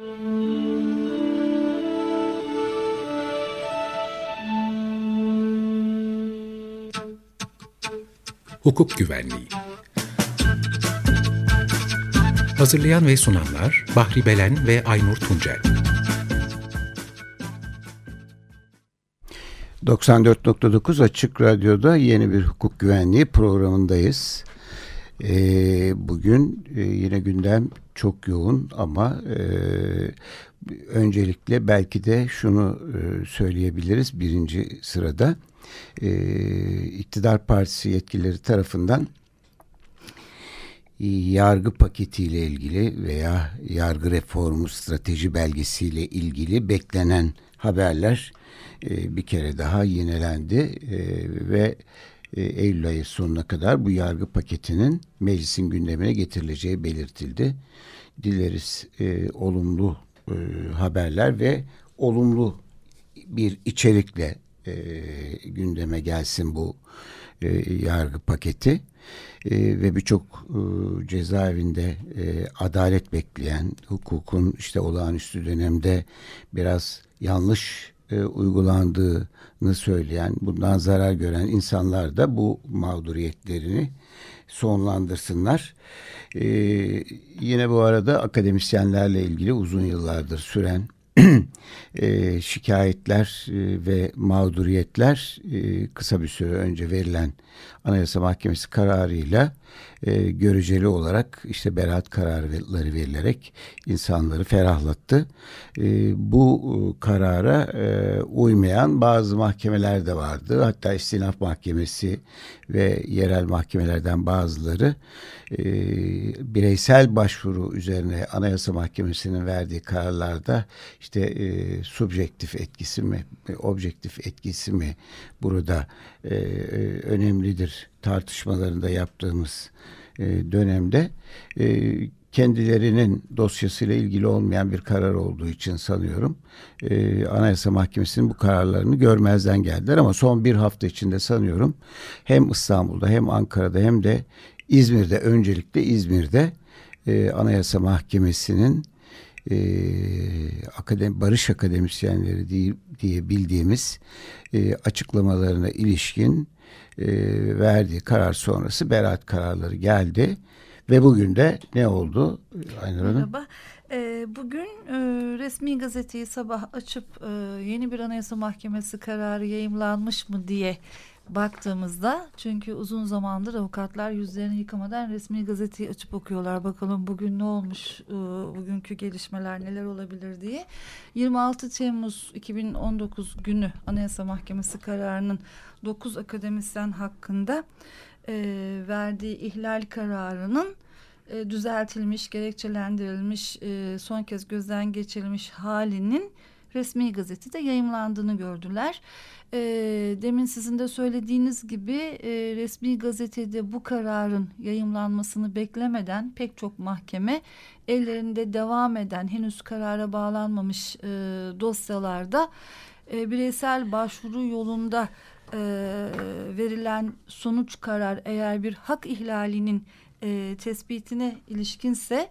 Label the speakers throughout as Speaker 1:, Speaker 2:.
Speaker 1: Hukuk Güvenliği Hazırlayan ve sunanlar Bahri Belen ve Aynur Tuncel
Speaker 2: 94.9 Açık Radyo'da yeni bir hukuk güvenliği programındayız. Ee, bugün e, yine gündem çok yoğun ama e, öncelikle belki de şunu e, söyleyebiliriz birinci sırada. E, İktidar Partisi yetkilileri tarafından yargı paketiyle ilgili veya yargı reformu strateji belgesiyle ilgili beklenen haberler e, bir kere daha yenilendi e, ve e, Eylül ayı sonuna kadar bu yargı paketinin meclisin gündemine getirileceği belirtildi. Dileriz e, olumlu e, haberler ve olumlu bir içerikle e, gündeme gelsin bu e, yargı paketi e, ve birçok e, cezaevinde e, adalet bekleyen hukukun işte olağanüstü dönemde biraz yanlış e, uygulandığını söyleyen, bundan zarar gören insanlar da bu mağduriyetlerini sonlandırsınlar. E, yine bu arada akademisyenlerle ilgili uzun yıllardır süren e, şikayetler e, ve mağduriyetler e, kısa bir süre önce verilen Anayasa Mahkemesi kararıyla e, göreceli olarak işte beraat kararları verilerek insanları ferahlattı. E, bu e, karara e, uymayan bazı mahkemeler de vardı. Hatta İstinaf Mahkemesi ve yerel mahkemelerden bazıları e, bireysel başvuru üzerine Anayasa Mahkemesi'nin verdiği kararlarda işte e, subjektif etkisi mi, objektif etkisi mi burada e, e, önemlidir tartışmalarında yaptığımız e, dönemde e, kendilerinin dosyasıyla ilgili olmayan bir karar olduğu için sanıyorum e, Anayasa Mahkemesi'nin bu kararlarını görmezden geldiler. Ama son bir hafta içinde sanıyorum hem İstanbul'da hem Ankara'da hem de İzmir'de öncelikle İzmir'de e, Anayasa Mahkemesi'nin e, akademi, barış akademisyenleri diye, diye bildiğimiz e, açıklamalarına ilişkin e, verdiği karar sonrası beraat kararları geldi. Ve bugün de ne oldu
Speaker 3: Aynur Hanım? Merhaba. E, bugün e, resmi gazeteyi sabah açıp e, yeni bir anayasa mahkemesi kararı yayımlanmış mı diye baktığımızda çünkü uzun zamandır avukatlar yüzlerini yıkamadan resmi gazeteyi açıp okuyorlar. Bakalım bugün ne olmuş, e, bugünkü gelişmeler neler olabilir diye. 26 Temmuz 2019 günü Anayasa Mahkemesi kararının 9 akademisyen hakkında e, verdiği ihlal kararının e, düzeltilmiş, gerekçelendirilmiş, son kez gözden geçirilmiş halinin resmi gazetede yayımlandığını gördüler. E, demin sizin de söylediğiniz gibi e, resmi gazetede bu kararın yayımlanmasını beklemeden pek çok mahkeme ellerinde devam eden henüz karara bağlanmamış e, dosyalarda e, bireysel başvuru yolunda e, verilen sonuç karar eğer bir hak ihlalinin e, tespitine ilişkinse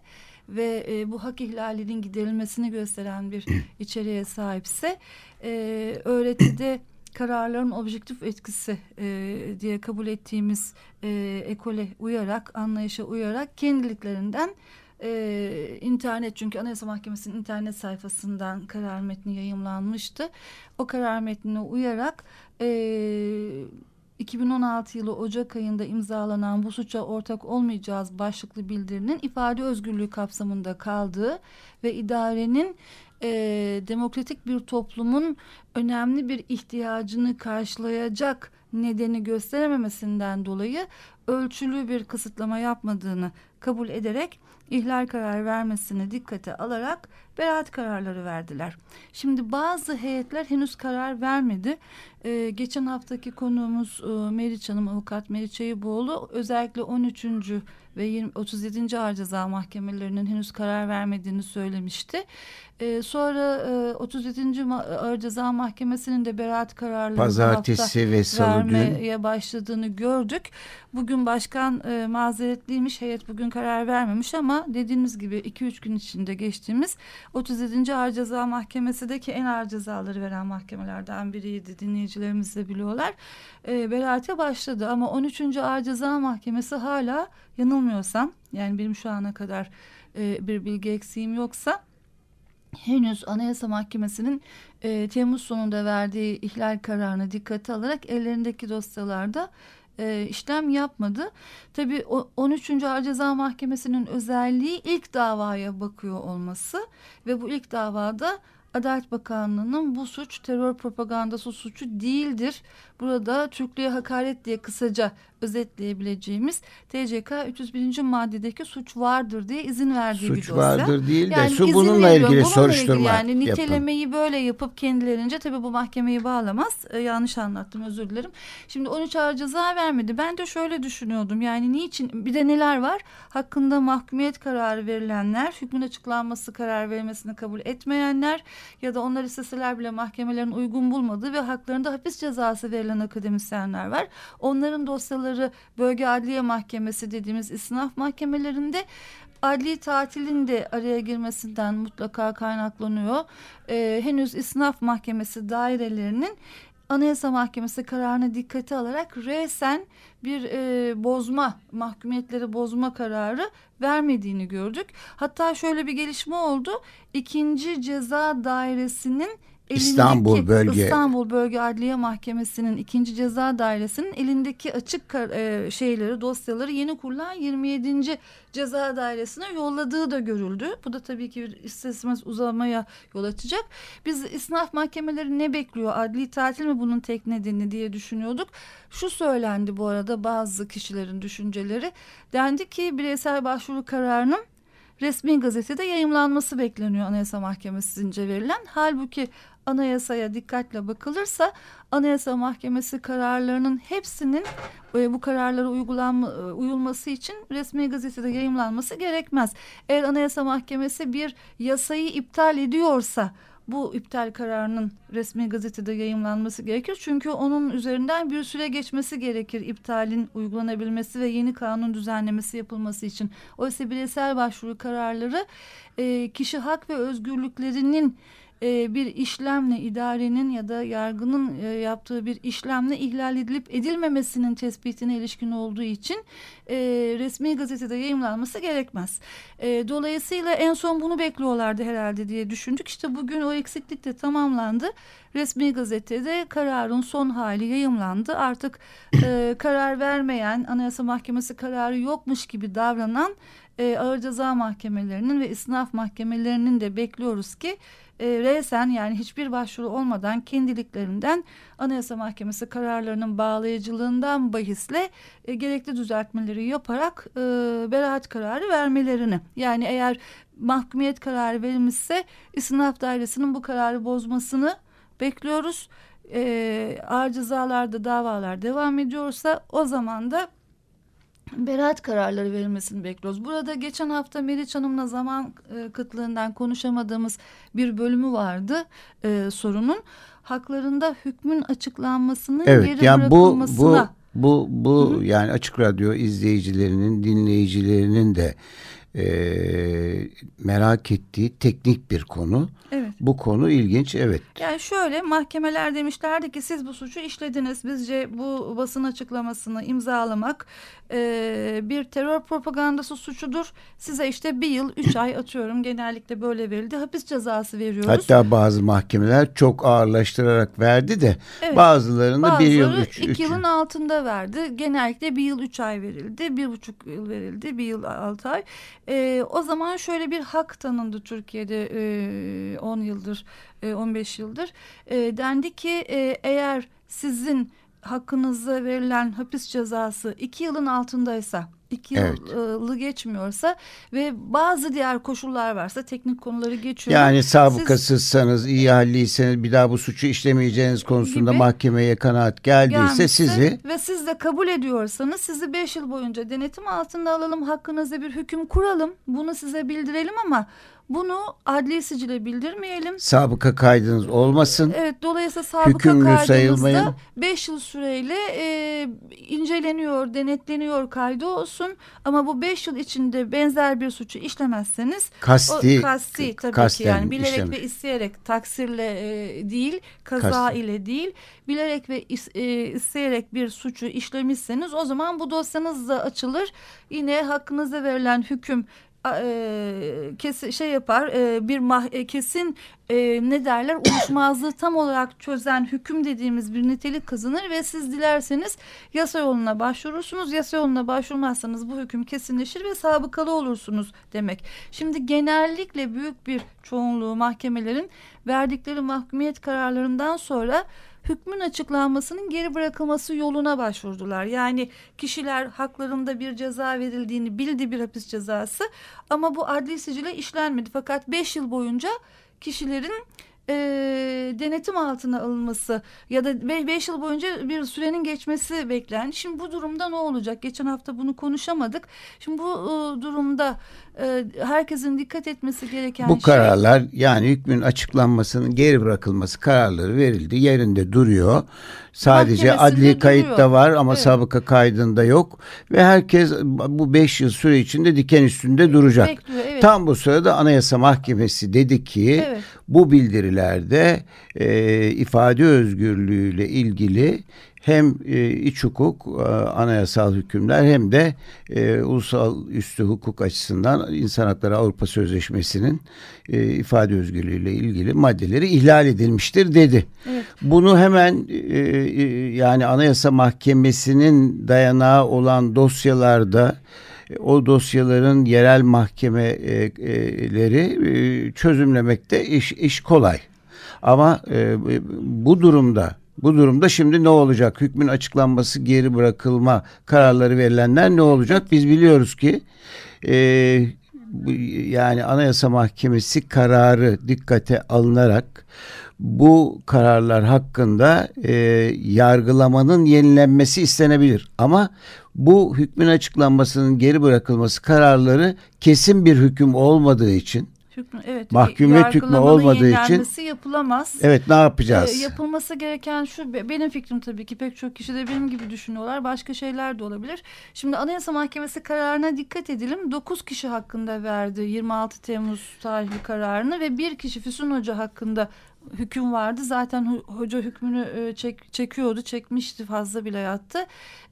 Speaker 3: ve e, bu hak ihlalinin giderilmesini gösteren bir içeriğe sahipse e, öğretide kararların objektif etkisi e, diye kabul ettiğimiz e, ekole uyarak, anlayışa uyarak kendiliklerinden e, internet çünkü Anayasa Mahkemesi'nin internet sayfasından karar metni yayımlanmıştı. O karar metnine uyarak e, 2016 yılı Ocak ayında imzalanan bu suça ortak olmayacağız başlıklı bildirinin ifade özgürlüğü kapsamında kaldığı ve idarenin e, demokratik bir toplumun önemli bir ihtiyacını karşılayacak nedeni gösterememesinden dolayı ölçülü bir kısıtlama yapmadığını kabul ederek ihlal karar vermesini dikkate alarak beraat kararları verdiler. Şimdi bazı heyetler henüz karar vermedi. Ee, geçen haftaki konuğumuz e, Meriç Hanım, avukat Meriç Ayıboğlu özellikle 13 ve 20, 37. Ağır Ceza Mahkemelerinin henüz karar vermediğini söylemişti. Ee, sonra e, 37. Ağır Ceza Mahkemesi'nin de beraat kararları
Speaker 2: pazartesi ve salı
Speaker 3: vermeye başladığını gördük. Bugün başkan e, mazeretliymiş heyet bugün karar vermemiş ama dediğimiz gibi 2-3 gün içinde geçtiğimiz 37. Ağır Ceza Mahkemesi'deki en ağır cezaları veren mahkemelerden biriydi dinleyicilerimiz de biliyorlar. E, beraate başladı ama 13. Ağır Ceza Mahkemesi hala yanılmıyorsam yani benim şu ana kadar e, bir bilgi eksiğim yoksa henüz Anayasa Mahkemesi'nin e, Temmuz sonunda verdiği ihlal kararını dikkate alarak ellerindeki dosyalarda e, işlem yapmadı. Tabii 13. Ağır Ceza Mahkemesi'nin özelliği ilk davaya bakıyor olması ve bu ilk davada Adalet Bakanlığı'nın bu suç terör propagandası suçu değildir. Burada Türklüğe hakaret diye kısaca özetleyebileceğimiz TCK 301. maddedeki suç vardır diye izin verdiği
Speaker 2: suç
Speaker 3: bir dosya.
Speaker 2: Suç vardır değil de
Speaker 3: yani
Speaker 2: şu bununla ilgili bununla soruşturma
Speaker 3: ilgili yani nitelemeyi yapın. böyle yapıp kendilerince tabii bu mahkemeyi bağlamaz. Ee, yanlış anlattım özür dilerim. Şimdi 13 ağır ceza vermedi. Ben de şöyle düşünüyordum. Yani niçin bir de neler var? Hakkında mahkumiyet kararı verilenler, hükmün açıklanması karar verilmesini kabul etmeyenler ya da onlar isteseler bile mahkemelerin uygun bulmadığı ve haklarında hapis cezası verilen akademisyenler var. Onların dosyaları bölge adliye mahkemesi dediğimiz isnaf mahkemelerinde adli tatilin de araya girmesinden mutlaka kaynaklanıyor. Ee, henüz isnaf mahkemesi dairelerinin Anayasa Mahkemesi kararını dikkate alarak resen bir e, bozma, mahkumiyetleri bozma kararı vermediğini gördük. Hatta şöyle bir gelişme oldu. İkinci ceza dairesinin
Speaker 2: İstanbul Bölge
Speaker 3: İstanbul Bölge Adliye Mahkemesi'nin ikinci ceza dairesinin elindeki açık e, şeyleri dosyaları yeni kurulan 27. ceza dairesine yolladığı da görüldü. Bu da tabii ki bir istemez uzamaya yol açacak. Biz isnaf mahkemeleri ne bekliyor? Adli tatil mi bunun tek nedeni diye düşünüyorduk. Şu söylendi bu arada bazı kişilerin düşünceleri. Dendi ki bireysel başvuru kararının resmi gazetede yayımlanması bekleniyor Anayasa Mahkemesi'nce verilen. Halbuki anayasaya dikkatle bakılırsa Anayasa Mahkemesi kararlarının hepsinin e, bu kararlara uygulanma, e, uyulması için resmi gazetede yayımlanması gerekmez. Eğer Anayasa Mahkemesi bir yasayı iptal ediyorsa bu iptal kararının resmi gazetede yayımlanması gerekir. Çünkü onun üzerinden bir süre geçmesi gerekir iptalin uygulanabilmesi ve yeni kanun düzenlemesi yapılması için. Oysa bireysel başvuru kararları e, kişi hak ve özgürlüklerinin e, bir işlemle idarenin ya da yargının e, yaptığı bir işlemle ihlal edilip edilmemesinin tespitine ilişkin olduğu için e, resmi gazetede yayımlanması gerekmez. E, dolayısıyla en son bunu bekliyorlardı herhalde diye düşündük. İşte bugün o eksiklik de tamamlandı. Resmi gazetede kararın son hali yayımlandı. Artık e, karar vermeyen, Anayasa Mahkemesi kararı yokmuş gibi davranan e, ağır ceza mahkemelerinin ve isnaf mahkemelerinin de bekliyoruz ki e, resen yani hiçbir başvuru olmadan kendiliklerinden Anayasa Mahkemesi kararlarının bağlayıcılığından bahisle e, gerekli düzeltmeleri yaparak e, beraat kararı vermelerini yani eğer mahkumiyet kararı verilmişse isnaf dairesinin bu kararı bozmasını bekliyoruz. E, ağır cezalarda davalar devam ediyorsa o zaman da beraat kararları verilmesini bekliyoruz. Burada geçen hafta Meriç Hanım'la zaman e, kıtlığından konuşamadığımız bir bölümü vardı e, sorunun. Haklarında hükmün açıklanmasının evet, geri yani bırakılmasına.
Speaker 2: Bu, bu, bu, bu yani Açık Radyo izleyicilerinin, dinleyicilerinin de e, merak ettiği teknik bir konu. Evet. Bu konu ilginç evet.
Speaker 3: Yani şöyle mahkemeler demişlerdi ki siz bu suçu işlediniz. Bizce bu basın açıklamasını imzalamak e, bir terör propagandası suçudur. Size işte bir yıl üç ay atıyorum genellikle böyle verildi. Hapis cezası veriyoruz.
Speaker 2: Hatta bazı mahkemeler çok ağırlaştırarak verdi de evet. bazılarını bir yıl üç,
Speaker 3: iki üç yılın altında verdi. Genellikle bir yıl üç ay verildi. Bir buçuk yıl verildi. Bir yıl altı ay. E, o zaman şöyle bir hak tanındı Türkiye'de e, 10 yıldır, e, 15 yıldır. E, dendi ki e, eğer sizin hakkınıza verilen hapis cezası iki yılın altındaysa iki evet. yılı geçmiyorsa ve bazı diğer koşullar varsa teknik konuları geçiyor.
Speaker 2: Yani sabıkasızsanız, Siz, iyi halliyseniz bir daha bu suçu işlemeyeceğiniz konusunda gibi, mahkemeye kanaat geldiyse gelmişse, sizi
Speaker 3: ve siz de kabul ediyorsanız sizi beş yıl boyunca denetim altında alalım, hakkınızda bir hüküm kuralım, bunu size bildirelim ama Bunu adli sicile bildirmeyelim.
Speaker 2: Sabıka kaydınız olmasın.
Speaker 3: Evet dolayısıyla sabıka
Speaker 2: Hükümlü
Speaker 3: kaydımızda
Speaker 2: sayılmayın.
Speaker 3: 5 yıl süreyle e, inceleniyor, denetleniyor kaydı olsun. Ama bu 5 yıl içinde benzer bir suçu işlemezseniz
Speaker 2: Kasti,
Speaker 3: o kasti tabii
Speaker 2: kasten
Speaker 3: ki yani bilerek
Speaker 2: işlem.
Speaker 3: ve isteyerek taksirle e, değil, kaza
Speaker 2: Kasten.
Speaker 3: ile değil, bilerek ve is- e, isteyerek bir suçu işlemişseniz o zaman bu dosyanız da açılır. Yine hakkınızda verilen hüküm e, kes şey yapar e, bir mah e, kesin e, ne derler uyuşmazlığı tam olarak çözen hüküm dediğimiz bir nitelik kazanır ve siz dilerseniz yasa yoluna başvurursunuz. Yasa yoluna başvurmazsanız bu hüküm kesinleşir ve sabıkalı olursunuz demek. Şimdi genellikle büyük bir çoğunluğu mahkemelerin verdikleri mahkumiyet kararlarından sonra hükmün açıklanmasının geri bırakılması yoluna başvurdular. Yani kişiler haklarında bir ceza verildiğini bildi bir hapis cezası ama bu adli sicile işlenmedi. Fakat 5 yıl boyunca kişilerin e, denetim altına alınması ya da 5 yıl boyunca bir sürenin geçmesi beklendi. Şimdi bu durumda ne olacak? Geçen hafta bunu konuşamadık. Şimdi bu e, durumda e, herkesin dikkat etmesi gereken
Speaker 2: Bu
Speaker 3: şey
Speaker 2: kararlar yani hükmün açıklanmasının geri bırakılması kararları verildi. Yerinde duruyor. Sadece adli kayıtta
Speaker 3: duruyor.
Speaker 2: var ama
Speaker 3: Evet.
Speaker 2: sabıka kaydında yok. Ve herkes bu 5 yıl süre içinde diken üstünde duracak.
Speaker 3: bekliyor. Evet.
Speaker 2: Tam bu sırada Anayasa Mahkemesi dedi ki
Speaker 3: Evet.
Speaker 2: bu bildirilerde e, ifade özgürlüğüyle ilgili hem e, iç hukuk, e, anayasal hükümler hem de e, ulusal üstü hukuk açısından İnsan Hakları Avrupa Sözleşmesi'nin e, ifade özgürlüğüyle ilgili maddeleri ihlal edilmiştir dedi.
Speaker 3: Evet.
Speaker 2: Bunu hemen e, e, yani Anayasa Mahkemesi'nin dayanağı olan dosyalarda o dosyaların yerel mahkemeleri e, çözümlemekte iş, iş kolay. Ama e, bu durumda bu durumda şimdi ne olacak? Hükmün açıklanması, geri bırakılma kararları verilenler ne olacak? Biz biliyoruz ki e, yani Anayasa Mahkemesi kararı dikkate alınarak bu kararlar hakkında e, yargılamanın yenilenmesi istenebilir. Ama bu hükmün açıklanmasının geri bırakılması kararları kesin bir hüküm olmadığı için
Speaker 3: Hükmü, evet.
Speaker 2: Mahkumiyet hükmü olmadığı için-
Speaker 3: yapılamaz.
Speaker 2: evet ne yapacağız?
Speaker 3: Ee, yapılması gereken şu be- benim fikrim tabii ki pek çok kişi de benim gibi düşünüyorlar. Başka şeyler de olabilir. Şimdi Anayasa Mahkemesi kararına dikkat edelim. 9 kişi hakkında verdi 26 Temmuz tarihli kararını ve bir kişi Füsun Hoca hakkında hüküm vardı. Zaten ho- hoca hükmünü e, çek, çekiyordu, çekmişti fazla bile yattı.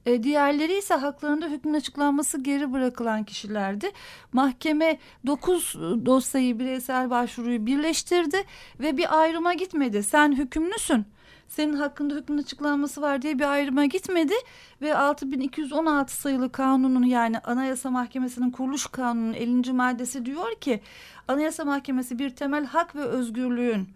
Speaker 3: E, diğerleri ise haklarında hükmün açıklanması geri bırakılan kişilerdi. Mahkeme 9 dosyayı bireysel başvuruyu birleştirdi ve bir ayrıma gitmedi. Sen hükümlüsün. Senin hakkında hükmün açıklanması var diye bir ayrıma gitmedi ve 6216 sayılı kanunun yani Anayasa Mahkemesi'nin kuruluş kanunun 50. maddesi diyor ki Anayasa Mahkemesi bir temel hak ve özgürlüğün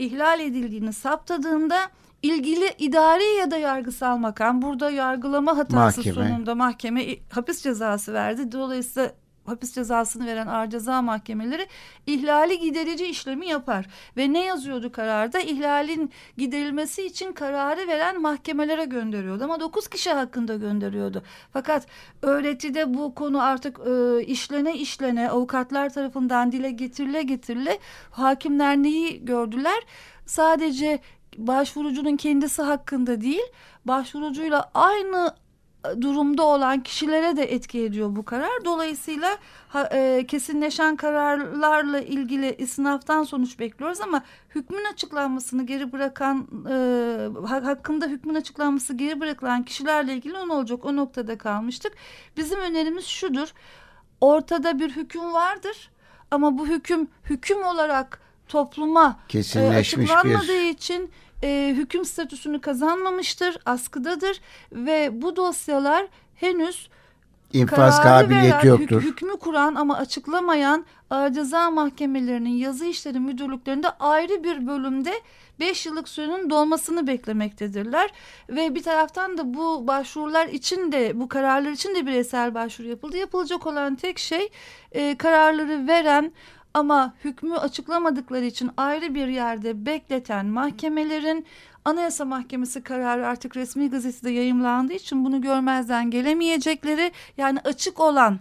Speaker 3: ihlal edildiğini saptadığında ilgili idari ya da yargısal makam burada yargılama hatası
Speaker 2: Mahkeme.
Speaker 3: sonunda mahkeme hapis cezası verdi. Dolayısıyla hapis cezasını veren ağır ceza mahkemeleri ihlali giderici işlemi yapar. Ve ne yazıyordu kararda? İhlalin giderilmesi için kararı veren mahkemelere gönderiyordu. Ama 9 kişi hakkında gönderiyordu. Fakat öğretide bu konu artık e, işlene işlene avukatlar tarafından dile getirile getirile hakimler neyi gördüler? Sadece başvurucunun kendisi hakkında değil, başvurucuyla aynı durumda olan kişilere de etki ediyor bu karar. Dolayısıyla ha- e, kesinleşen kararlarla ilgili isnaftan sonuç bekliyoruz ama hükmün açıklanmasını geri bırakan e, ha- hakkında hükmün açıklanması geri bırakılan kişilerle ilgili ne olacak o noktada kalmıştık. Bizim önerimiz şudur. Ortada bir hüküm vardır ama bu hüküm hüküm olarak topluma e, açıklanmadığı
Speaker 2: bir
Speaker 3: için e, hüküm statüsünü kazanmamıştır, askıdadır ve bu dosyalar henüz
Speaker 2: infaz kabiliyeti
Speaker 3: veren, hük-
Speaker 2: yoktur.
Speaker 3: hükmü kuran ama açıklamayan ağır ceza mahkemelerinin yazı işleri müdürlüklerinde ayrı bir bölümde 5 yıllık sürenin dolmasını beklemektedirler. Ve bir taraftan da bu başvurular için de bu kararlar için de bireysel başvuru yapıldı. Yapılacak olan tek şey e, kararları veren ama hükmü açıklamadıkları için ayrı bir yerde bekleten mahkemelerin Anayasa Mahkemesi kararı artık resmi gazetede yayımlandığı için bunu görmezden gelemeyecekleri yani açık olan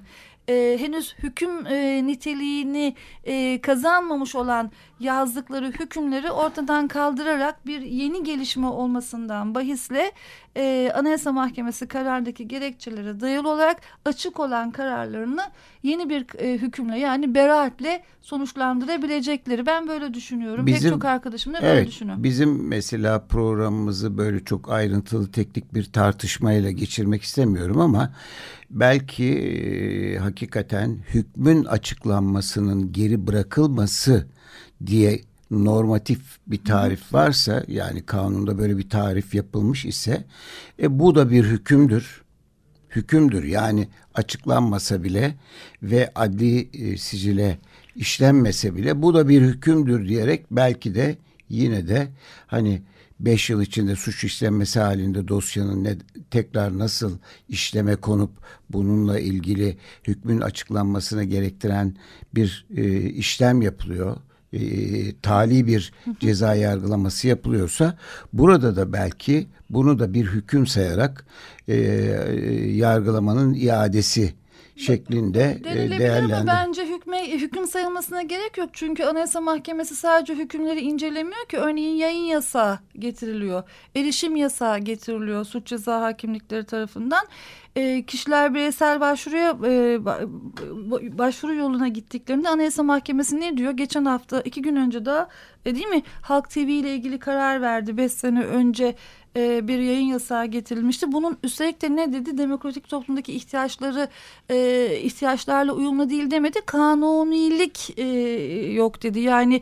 Speaker 3: e, henüz hüküm e, niteliğini e, kazanmamış olan yazdıkları hükümleri ortadan kaldırarak bir yeni gelişme olmasından bahisle e, Anayasa Mahkemesi karardaki gerekçelere dayalı olarak açık olan kararlarını yeni bir e, hükümle yani beraatle sonuçlandırabilecekleri ben böyle düşünüyorum. Bizim, Pek çok arkadaşım da evet, böyle düşünüyor.
Speaker 2: Bizim mesela programımızı böyle çok ayrıntılı teknik bir tartışmayla geçirmek istemiyorum ama belki e, hakikaten hükmün açıklanmasının geri bırakılması diye normatif bir tarif varsa yani kanunda böyle bir tarif yapılmış ise e, bu da bir hükümdür. Hükümdür. Yani açıklanmasa bile ve adli e, sicile işlenmese bile bu da bir hükümdür diyerek belki de yine de hani beş yıl içinde suç işlenmesi halinde dosyanın ne, tekrar nasıl işleme konup bununla ilgili hükmün açıklanmasına gerektiren bir e, işlem yapılıyor e, tali bir ceza yargılaması yapılıyorsa burada da belki bunu da bir hüküm sayarak e, yargılamanın iadesi şeklinde e, değerlendir.
Speaker 3: Ama bence hükme, hüküm sayılmasına gerek yok. Çünkü Anayasa Mahkemesi sadece hükümleri incelemiyor ki. Örneğin yayın yasağı getiriliyor. Erişim yasağı getiriliyor suç ceza hakimlikleri tarafından. E, kişiler bireysel başvuruya e, başvuru yoluna gittiklerinde Anayasa Mahkemesi ne diyor? Geçen hafta iki gün önce daha e, değil mi Halk TV ile ilgili karar verdi. Beş sene önce e, bir yayın yasağı getirilmişti. Bunun üstelik de ne dedi? Demokratik toplumdaki ihtiyaçları e, ihtiyaçlarla uyumlu değil demedi. Kanunilik e, yok dedi. Yani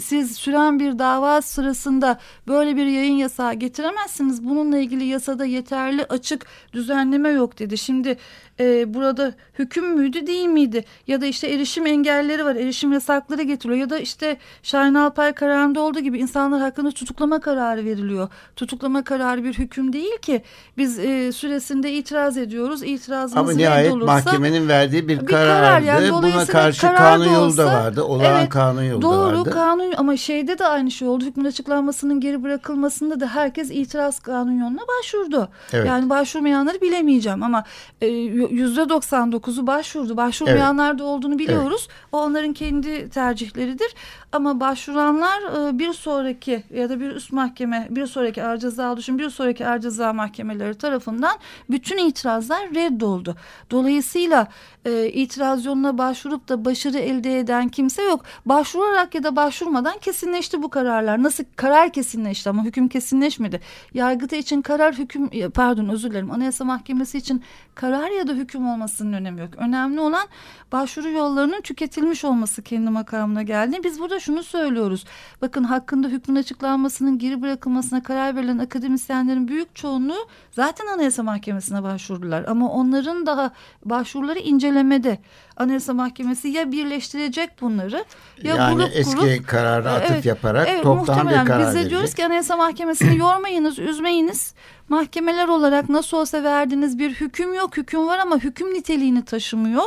Speaker 3: siz süren bir dava sırasında böyle bir yayın yasağı getiremezsiniz. Bununla ilgili yasada yeterli açık düzenleme yok dedi. Şimdi e, burada hüküm müydü değil miydi? Ya da işte erişim engelleri var, erişim yasakları getiriliyor. Ya da işte Şahin Alpay kararında olduğu gibi insanlar hakkında tutuklama kararı veriliyor. Tutuklama kararı bir hüküm değil ki. Biz e, süresinde itiraz ediyoruz. İtirazımız
Speaker 2: Ama nihayet olursa, mahkemenin verdiği bir, bir karardı. Karar, yani Buna karşı kanun yolu da vardı. Olağan evet, kanun yolu
Speaker 3: doğru,
Speaker 2: da vardı.
Speaker 3: Doğru kanun ama şeyde de aynı şey oldu. Hükmün açıklanmasının geri bırakılmasında da herkes itiraz kanun yoluna başvurdu. Evet. Yani başvurmayanları bilemeyeceğim ama e, yüzde 99'u başvurdu. Başvurmayanlar evet. da olduğunu biliyoruz. Evet. O onların kendi tercihleridir. Ama başvuranlar e, bir sonraki ya da bir üst mahkeme, bir sonraki ağır ceza düşün, bir sonraki ağır ceza mahkemeleri tarafından bütün itirazlar reddoldu. Dolayısıyla e, itiraz yoluna başvurup da başarı elde eden kimse yok. Başvurarak ya da başvurmadan kesinleşti bu kararlar. Nasıl karar kesinleşti ama hüküm kesinleşmedi. Yargıta için karar hüküm pardon özür dilerim Anayasa Mahkemesi için karar ya da hüküm olmasının önemi yok. Önemli olan başvuru yollarının tüketilmiş olması kendi makamına geldiğini. Biz burada şunu söylüyoruz. Bakın hakkında hükmün açıklanmasının geri bırakılmasına karar verilen akademisyenlerin büyük çoğunluğu zaten Anayasa Mahkemesi'ne başvurdular. Ama onların daha başvuruları incelemede. Anayasa Mahkemesi ya birleştirecek bunları ya
Speaker 2: yani
Speaker 3: grup
Speaker 2: eski
Speaker 3: grup,
Speaker 2: kararı atıf evet, yaparak evet, toptan bir karar
Speaker 3: Biz de diyoruz ki Anayasa Mahkemesi'ni yormayınız, üzmeyiniz. Mahkemeler olarak nasıl olsa verdiğiniz bir hüküm yok. Hüküm var ama hüküm niteliğini taşımıyor.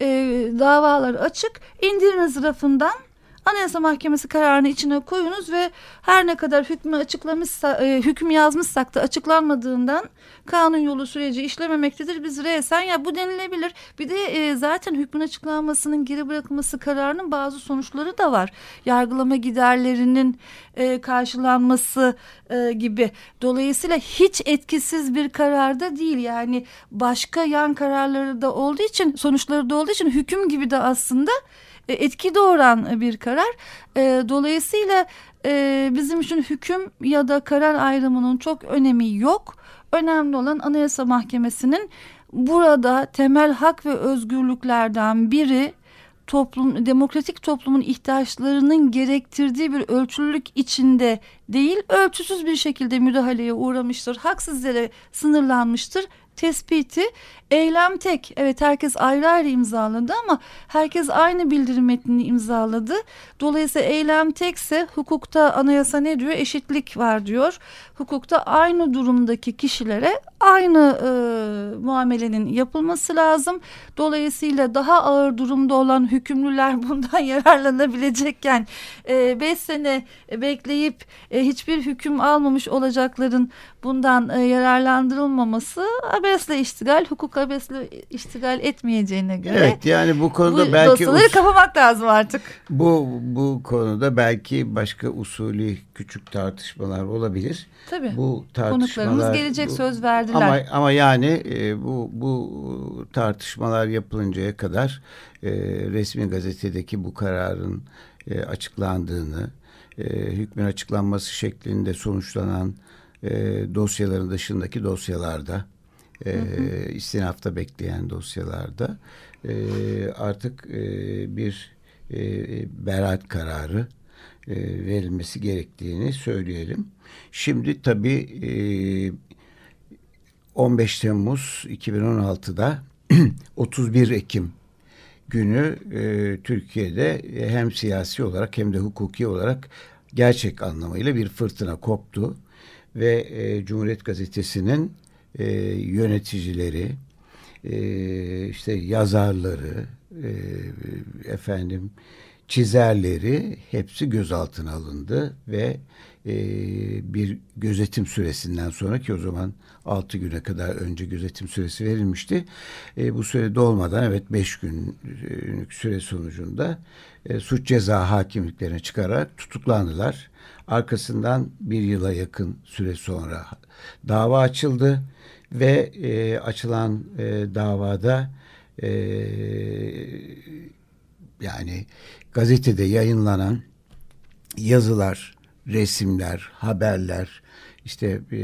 Speaker 3: E, davalar açık. İndiriniz rafından Anayasa Mahkemesi kararını içine koyunuz ve her ne kadar hükmü açıklamışsa, e, hüküm yazmışsak da açıklanmadığından kanun yolu süreci işlememektedir. Biz resen ya bu denilebilir. Bir de e, zaten hükmün açıklanmasının geri bırakılması kararının bazı sonuçları da var. Yargılama giderlerinin e, karşılanması e, gibi. Dolayısıyla hiç etkisiz bir kararda değil. Yani başka yan kararları da olduğu için sonuçları da olduğu için hüküm gibi de aslında e, etki doğuran bir karar. E, dolayısıyla e, bizim için hüküm ya da karar ayrımının çok önemi yok. Önemli olan Anayasa Mahkemesi'nin burada temel hak ve özgürlüklerden biri toplum demokratik toplumun ihtiyaçlarının gerektirdiği bir ölçülülük içinde değil ölçüsüz bir şekilde müdahaleye uğramıştır. Haksız yere sınırlanmıştır tespiti eylem tek. Evet herkes ayrı ayrı imzaladı ama herkes aynı bildirim metnini imzaladı. Dolayısıyla eylem tekse hukukta anayasa ne diyor? Eşitlik var diyor. Hukukta aynı durumdaki kişilere aynı e, muamelenin yapılması lazım. Dolayısıyla daha ağır durumda olan hükümlüler bundan yararlanabilecekken 5 e, sene bekleyip e, hiçbir hüküm almamış olacakların bundan e, yararlandırılmaması abesle iştigal, hukuk abesle iştigal etmeyeceğine göre.
Speaker 2: Evet yani bu konuda
Speaker 3: bu
Speaker 2: belki
Speaker 3: dosyaları
Speaker 2: us-
Speaker 3: kapamak lazım artık.
Speaker 2: bu bu konuda belki başka usulü küçük tartışmalar olabilir.
Speaker 3: Tabii.
Speaker 2: Bu tartışmalar
Speaker 3: gelecek
Speaker 2: bu-
Speaker 3: söz verdiler.
Speaker 2: Ama ama yani e, bu bu tartışmalar yapılıncaya kadar e, resmi gazetedeki bu kararın e, açıklandığını, e, hükmün açıklanması şeklinde sonuçlanan e, dosyaların dışındaki dosyalarda, e, istinafta bekleyen dosyalarda e, artık e, bir e, beraat kararı e, verilmesi gerektiğini söyleyelim. Şimdi tabii e, 15 Temmuz 2016'da 31 Ekim günü e, Türkiye'de hem siyasi olarak hem de hukuki olarak gerçek anlamıyla bir fırtına koptu ve e, Cumhuriyet Gazetesi'nin e, yöneticileri, e, işte yazarları, e, efendim çizerleri hepsi gözaltına alındı ve e, bir gözetim süresinden sonra ki o zaman 6 güne kadar önce gözetim süresi verilmişti. E, bu süre dolmadan evet 5 günlük süre sonucunda e, suç ceza hakimliklerine çıkarak tutuklandılar. Arkasından bir yıla yakın süre sonra dava açıldı ve e, açılan e, davada e, yani gazetede yayınlanan yazılar, resimler, haberler, işte e,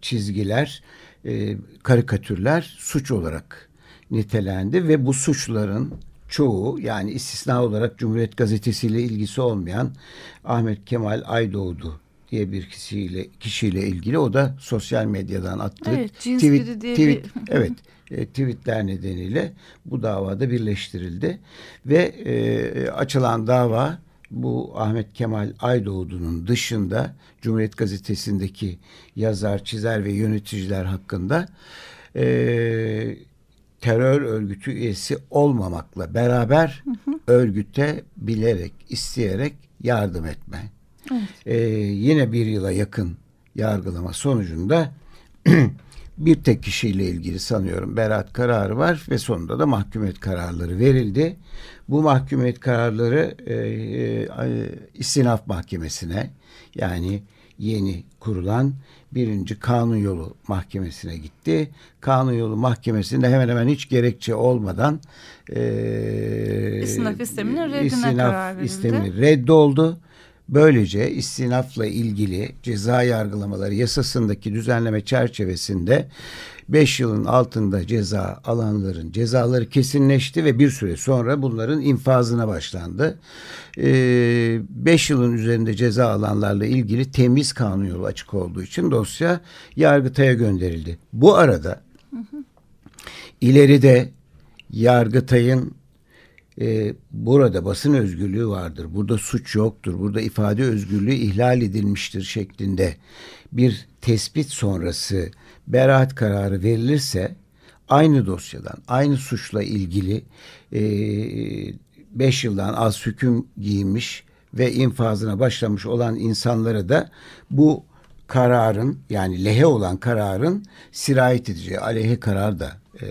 Speaker 2: çizgiler, e, karikatürler suç olarak nitelendi ve bu suçların çoğu yani istisna olarak Cumhuriyet Gazetesi ile ilgisi olmayan Ahmet Kemal Aydoğdu diye bir kişiyle kişiyle ilgili o da sosyal medyadan attığı
Speaker 3: Evet, biri diye
Speaker 2: tweet,
Speaker 3: bir-
Speaker 2: evet e, tweetler nedeniyle bu davada birleştirildi. Ve e, açılan dava bu Ahmet Kemal Aydoğdu'nun dışında Cumhuriyet Gazetesi'ndeki yazar, çizer ve yöneticiler hakkında e, terör örgütü üyesi olmamakla beraber örgüte bilerek, isteyerek yardım etme. E, yine bir yıla yakın yargılama sonucunda bir tek kişiyle ilgili sanıyorum beraat kararı var ve sonunda da mahkumiyet kararları verildi. Bu mahkumiyet kararları e, e, istinaf mahkemesine yani yeni kurulan birinci kanun yolu mahkemesine gitti. Kanun yolu mahkemesinde hemen hemen hiç gerekçe olmadan e,
Speaker 3: İstinaf isteminin reddine
Speaker 2: istinaf
Speaker 3: karar verildi.
Speaker 2: istemi reddoldu. Böylece istinafla ilgili ceza yargılamaları yasasındaki düzenleme çerçevesinde 5 yılın altında ceza alanların cezaları kesinleşti ve bir süre sonra bunların infazına başlandı. 5 yılın üzerinde ceza alanlarla ilgili temiz kanun yolu açık olduğu için dosya Yargıtay'a gönderildi. Bu arada ileride Yargıtay'ın e, burada basın özgürlüğü vardır, burada suç yoktur, burada ifade özgürlüğü ihlal edilmiştir şeklinde bir tespit sonrası beraat kararı verilirse aynı dosyadan, aynı suçla ilgili 5 yıldan az hüküm giymiş ve infazına başlamış olan insanlara da bu kararın yani lehe olan kararın sirayet edeceği aleyhe karar da e,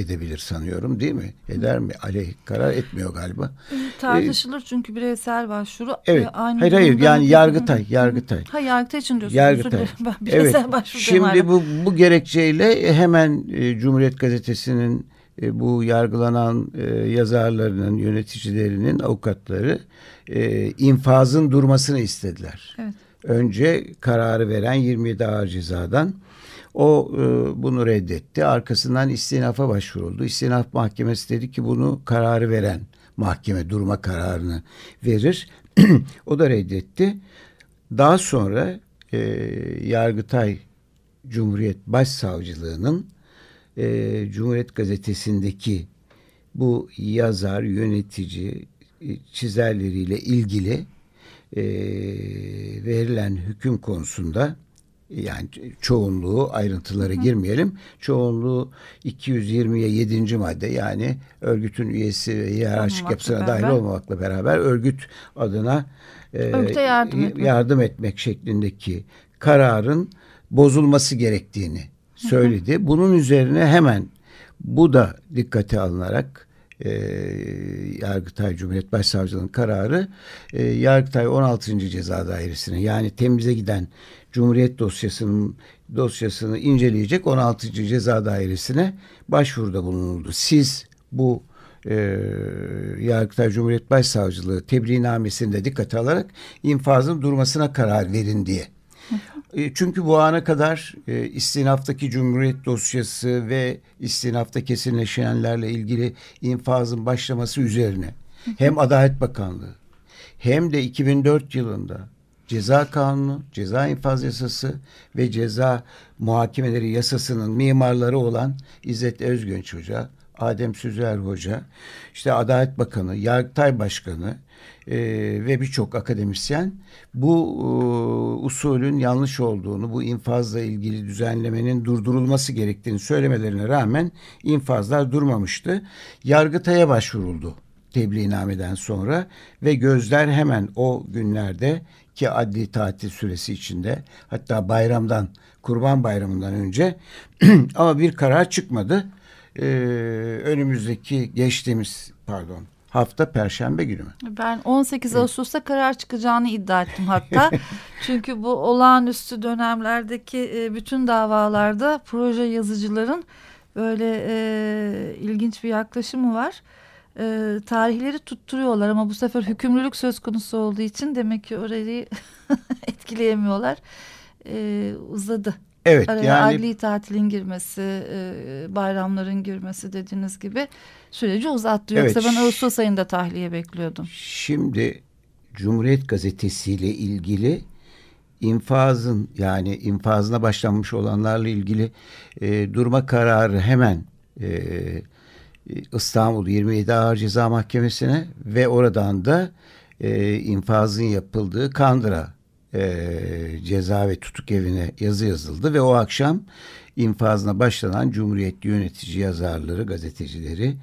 Speaker 2: edebilir sanıyorum değil mi? Eder mi? Aleyhe karar etmiyor galiba.
Speaker 3: Tartışılır çünkü bireysel başvuru.
Speaker 2: Evet.
Speaker 3: e, aynı
Speaker 2: hayır hayır yani Yargıtay, Yargıtay.
Speaker 3: Ha Yargıtay için diyorsun.
Speaker 2: Yargıtay.
Speaker 3: Ben bireysel
Speaker 2: Evet.
Speaker 3: başvuru
Speaker 2: Şimdi bu bu gerekçeyle hemen e, Cumhuriyet Gazetesi'nin e, bu yargılanan e, yazarlarının, yöneticilerinin avukatları e, infazın durmasını istediler.
Speaker 3: Evet.
Speaker 2: Önce kararı veren 27 ağır cezadan o e, bunu reddetti. Arkasından istinafa başvuruldu. İstinaf mahkemesi dedi ki bunu kararı veren mahkeme durma kararını verir. o da reddetti. Daha sonra e, Yargıtay Cumhuriyet Başsavcılığı'nın e, Cumhuriyet Gazetesi'ndeki bu yazar, yönetici, e, çizerleriyle ilgili e, verilen hüküm konusunda yani çoğunluğu ayrıntılara girmeyelim. Çoğunluğu 220'ye 7. madde yani örgütün üyesi ve hiyerarşik yapısına dahil
Speaker 3: beraber.
Speaker 2: olmamakla beraber örgüt adına e,
Speaker 3: yardım etmek.
Speaker 2: yardım etmek şeklindeki kararın bozulması gerektiğini söyledi. Bunun üzerine hemen bu da dikkate alınarak e, Yargıtay Cumhuriyet Başsavcılığı'nın kararı e, Yargıtay 16. Ceza Dairesi'ne yani temize giden Cumhuriyet dosyasının dosyasını inceleyecek 16. Ceza Dairesi'ne başvuruda bulunuldu. Siz bu e, Yargıtay Cumhuriyet Başsavcılığı tebliğnamesinde dikkate alarak infazın durmasına karar verin diye. E, çünkü bu ana kadar e, istinaftaki Cumhuriyet dosyası ve istinafta kesinleşenlerle ilgili infazın başlaması üzerine hem Adalet Bakanlığı hem de 2004 yılında Ceza Kanunu, Ceza İnfaz Yasası ve Ceza Muhakemeleri Yasası'nın mimarları olan İzzet Özgünç Hoca, Adem Süzer Hoca, işte Adalet Bakanı, Yargıtay Başkanı e, ve birçok akademisyen bu e, usulün yanlış olduğunu, bu infazla ilgili düzenlemenin durdurulması gerektiğini söylemelerine rağmen infazlar durmamıştı. Yargıtay'a başvuruldu tebliğnameden sonra ve gözler hemen o günlerde ki adli tatil süresi içinde hatta bayramdan kurban bayramından önce ama bir karar çıkmadı. Ee, önümüzdeki geçtiğimiz pardon hafta perşembe günü mü?
Speaker 3: Ben 18 Ağustos'ta karar çıkacağını iddia ettim hatta. Çünkü bu olağanüstü dönemlerdeki e, bütün davalarda proje yazıcıların böyle e, ilginç bir yaklaşımı var. E, tarihleri tutturuyorlar ama bu sefer hükümlülük söz konusu olduğu için demek ki orayı etkileyemiyorlar. E, uzadı.
Speaker 2: Evet
Speaker 3: Araya
Speaker 2: yani
Speaker 3: adli tatilin girmesi, e, bayramların girmesi dediğiniz gibi süreci uzattı. Yoksa
Speaker 2: Evet.
Speaker 3: ben Ağustos ayında tahliye bekliyordum.
Speaker 2: Şimdi Cumhuriyet Gazetesi ile ilgili infazın yani infazına başlanmış olanlarla ilgili e, durma kararı hemen e, İstanbul 27 Ağır Ceza Mahkemesi'ne ve oradan da e, infazın yapıldığı Kandıra e, ceza ve tutuk evine yazı yazıldı ve o akşam infazına başlanan Cumhuriyet yönetici yazarları, gazetecileri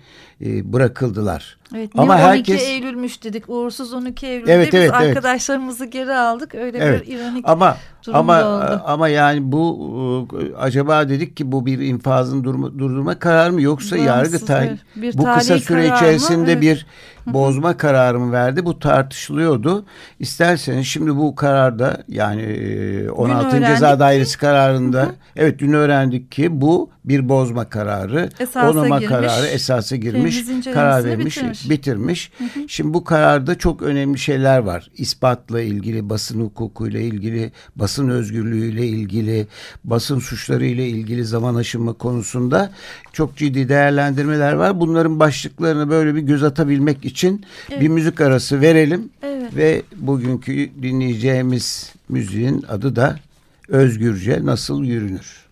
Speaker 2: e, bırakıldılar.
Speaker 3: Evet,
Speaker 2: Ama
Speaker 3: Ama 12
Speaker 2: herkes
Speaker 3: Eylül'müş dedik. Uğursuz 12 Eylül'de
Speaker 2: Evet,
Speaker 3: biz
Speaker 2: evet, evet.
Speaker 3: arkadaşlarımızı geri aldık. Öyle
Speaker 2: Evet.
Speaker 3: bir ironik
Speaker 2: ama
Speaker 3: durumda
Speaker 2: ama
Speaker 3: oldu.
Speaker 2: ama yani bu e, acaba dedik ki bu bir infazın durma, durdurma kararı mı yoksa Yargıtay
Speaker 3: bir- bir
Speaker 2: bu kısa süre
Speaker 3: karar mı?
Speaker 2: içerisinde
Speaker 3: Evet.
Speaker 2: bir bozma kararı mı verdi? Bu tartışılıyordu. İsterseniz şimdi bu kararda yani e, 16.
Speaker 3: öğrendik
Speaker 2: Ceza Dairesi kararında evet dün öğrendik ki bu bir bozma kararı,
Speaker 3: Esasa
Speaker 2: onama
Speaker 3: girmiş,
Speaker 2: kararı esasa girmiş, karar vermiş,
Speaker 3: bitirmiş.
Speaker 2: bitirmiş. Şimdi bu kararda çok önemli şeyler var. İspatla ilgili, basın hukukuyla ilgili, basın özgürlüğüyle ilgili, basın suçları ile ilgili zaman aşımı konusunda çok ciddi değerlendirmeler var. Bunların başlıklarını böyle bir göz atabilmek için bir müzik arası verelim.
Speaker 3: Evet.
Speaker 2: Ve bugünkü dinleyeceğimiz müziğin adı da Özgürce Nasıl Yürünür.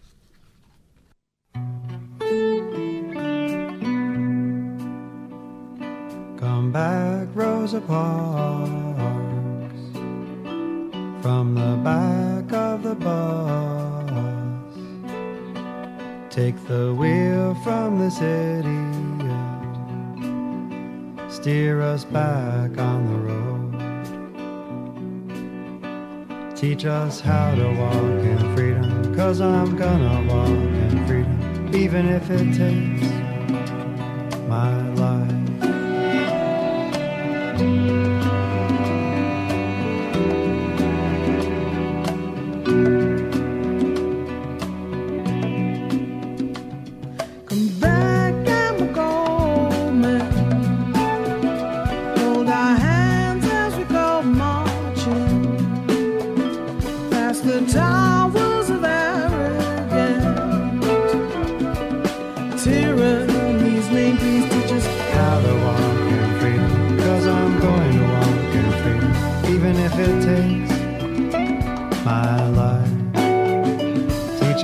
Speaker 4: Back, Rosa Parks, from the back of the bus. Take the wheel from this idiot, steer us back on the road. Teach us how to walk in freedom, cause I'm gonna walk in freedom, even if it takes my life.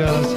Speaker 4: ourselves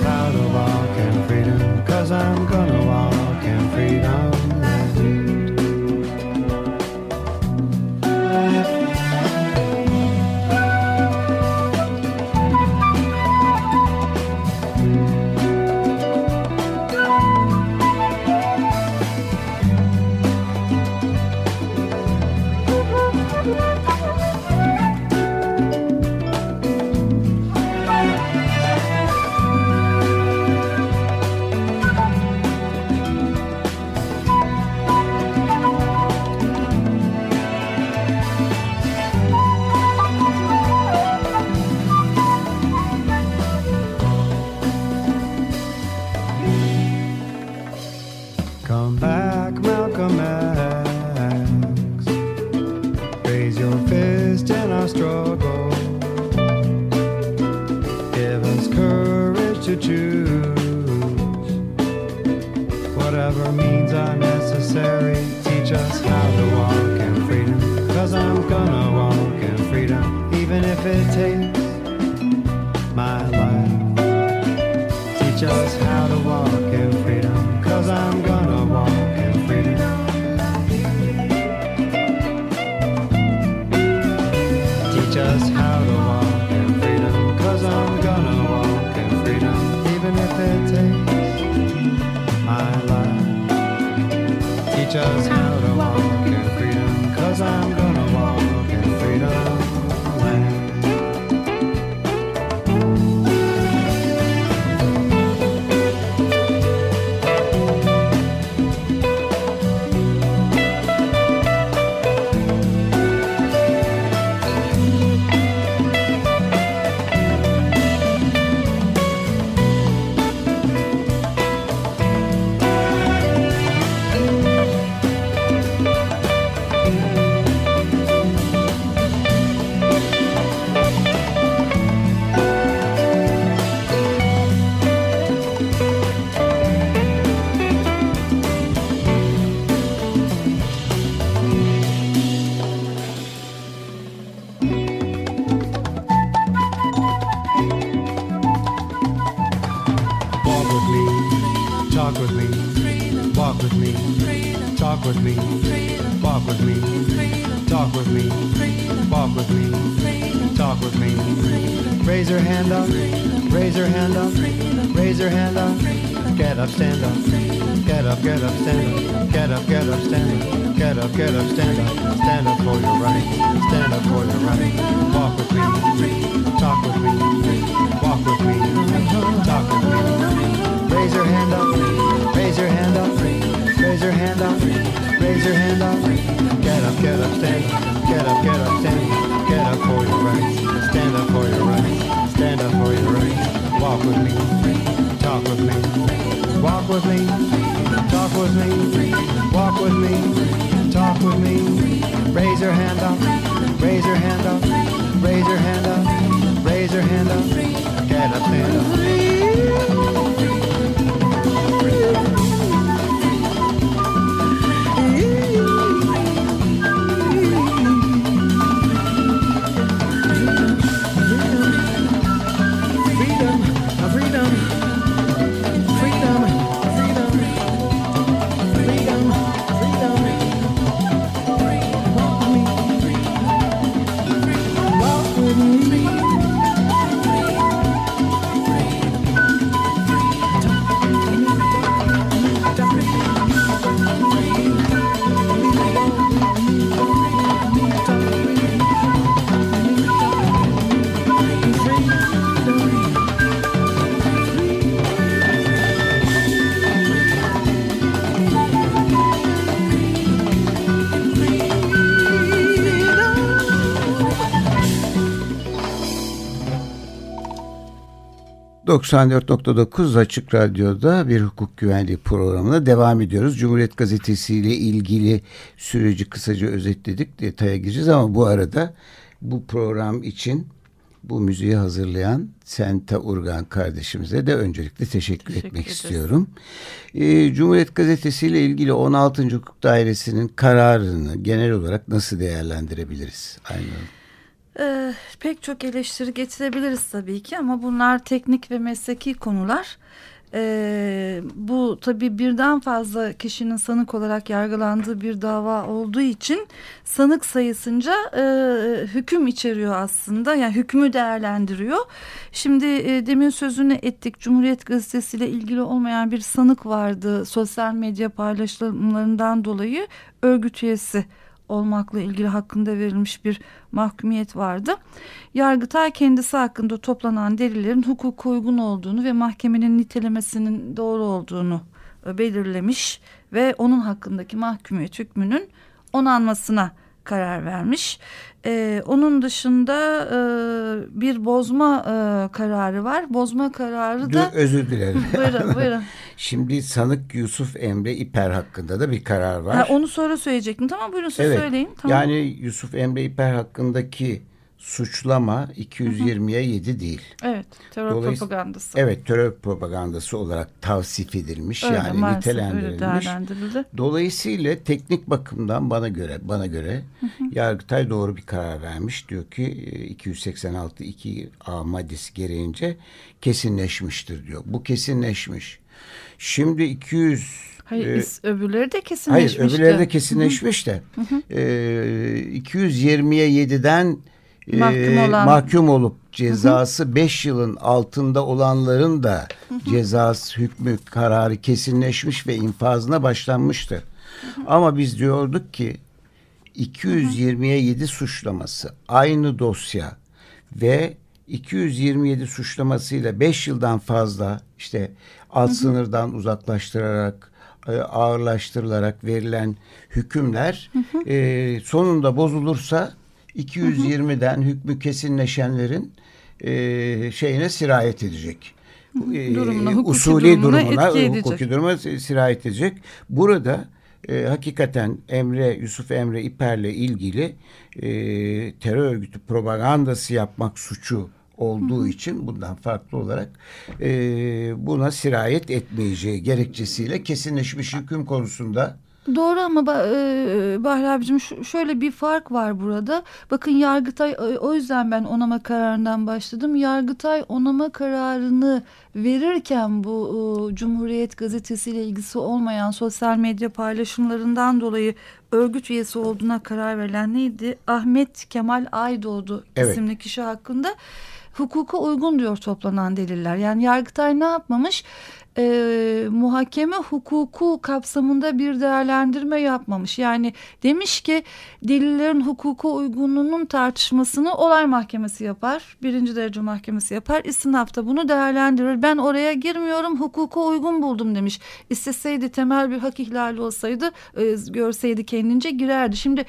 Speaker 4: get up, stand up. get up, get up, stand up. get up, get up, stand up.
Speaker 2: ...94.9 Açık Radyo'da bir hukuk güvenliği programına devam ediyoruz. Cumhuriyet Gazetesi ile ilgili süreci kısaca özetledik. Detaya gireceğiz ama bu arada bu program için bu müziği hazırlayan Senta Urgan kardeşimize de öncelikle teşekkür,
Speaker 3: Teşekkür
Speaker 2: etmek
Speaker 3: ederiz.
Speaker 2: istiyorum. Ee, Cumhuriyet Gazetesi ile ilgili 16. Hukuk Dairesi'nin kararını genel olarak nasıl değerlendirebiliriz? Aynen.
Speaker 3: Ee, pek çok eleştiri getirebiliriz tabii ki ama bunlar teknik ve mesleki konular. Ee, bu tabii birden fazla kişinin sanık olarak yargılandığı bir dava olduğu için sanık sayısınca e, hüküm içeriyor aslında. Yani hükmü değerlendiriyor. Şimdi e, demin sözünü ettik. Cumhuriyet Gazetesi ile ilgili olmayan bir sanık vardı. Sosyal medya paylaşımlarından dolayı örgüt üyesi olmakla ilgili hakkında verilmiş bir mahkumiyet vardı. Yargıtay kendisi hakkında toplanan delillerin hukuka uygun olduğunu ve mahkemenin nitelemesinin doğru olduğunu e, belirlemiş ve onun hakkındaki mahkumiyet hükmünün onanmasına karar vermiş. Ee, onun dışında e, bir bozma e, kararı var. Bozma kararı
Speaker 2: Dur,
Speaker 3: da...
Speaker 2: özür dilerim.
Speaker 3: buyurun buyurun.
Speaker 2: Şimdi sanık Yusuf Emre İper hakkında da bir karar var.
Speaker 3: Ha, onu sonra söyleyecektim. Tamam buyurun siz
Speaker 2: evet.
Speaker 3: söyleyin. Tamam.
Speaker 2: Yani Yusuf Emre İper hakkındaki suçlama 220'ye 7 değil.
Speaker 3: Evet, terör
Speaker 2: Dolayısıyla-
Speaker 3: propagandası.
Speaker 2: Evet terör propagandası olarak tavsif edilmiş
Speaker 3: Öyle,
Speaker 2: yani
Speaker 3: maalesef öyle
Speaker 2: nitelendirilmiş.
Speaker 3: değerlendirildi.
Speaker 2: Dolayısıyla teknik bakımdan bana göre bana göre Yargıtay doğru bir karar vermiş. Diyor ki e, 286 2A maddesi gereğince kesinleşmiştir diyor. Bu kesinleşmiş. Şimdi 200
Speaker 3: Hayır,
Speaker 2: e,
Speaker 3: is- öbürleri de
Speaker 2: Hayır
Speaker 3: kesinleşmişti.
Speaker 2: öbürleri de kesinleşmiş de e, 220'ye 7'den e,
Speaker 3: Mahkum olan-
Speaker 2: mahkum olup cezası 5 yılın altında olanların da cezası hükmü kararı kesinleşmiş ve infazına başlanmıştı. Ama biz diyorduk ki 220'ye 7 suçlaması aynı dosya ve 227 suçlamasıyla 5 yıldan fazla işte alt sınırdan uzaklaştırarak e, ağırlaştırılarak verilen hükümler e, sonunda bozulursa 220'den hükmü kesinleşenlerin e, şeyine sirayet edecek. E,
Speaker 3: Durumuna, hukuki
Speaker 2: usulü
Speaker 3: durumuna
Speaker 2: durumuna, hukuki duruma sirayet edecek. Burada e, hakikaten Emre Yusuf Emre İper'le ilgili e, terör örgütü propagandası yapmak suçu olduğu için bundan farklı olarak e, buna sirayet etmeyeceği gerekçesiyle kesinleşmiş hüküm konusunda
Speaker 3: Doğru ama e, Bahri abicim şöyle bir fark var burada. Bakın Yargıtay e, o yüzden ben onama kararından başladım. Yargıtay onama kararını verirken bu e, Cumhuriyet Gazetesi ile ilgisi olmayan sosyal medya paylaşımlarından dolayı örgüt üyesi olduğuna karar verilen neydi? Ahmet Kemal Aydoğdu
Speaker 2: Evet.
Speaker 3: isimli kişi hakkında hukuka uygun diyor toplanan deliller. Yani Yargıtay ne yapmamış? Ee, muhakeme hukuku kapsamında bir değerlendirme yapmamış. Yani demiş ki delillerin hukuka uygunluğunun tartışmasını olay mahkemesi yapar. Birinci derece mahkemesi yapar. İstinaf da bunu değerlendirir. Ben oraya girmiyorum hukuka uygun buldum demiş. İsteseydi temel bir hak ihlali olsaydı e, görseydi kendince girerdi. Şimdi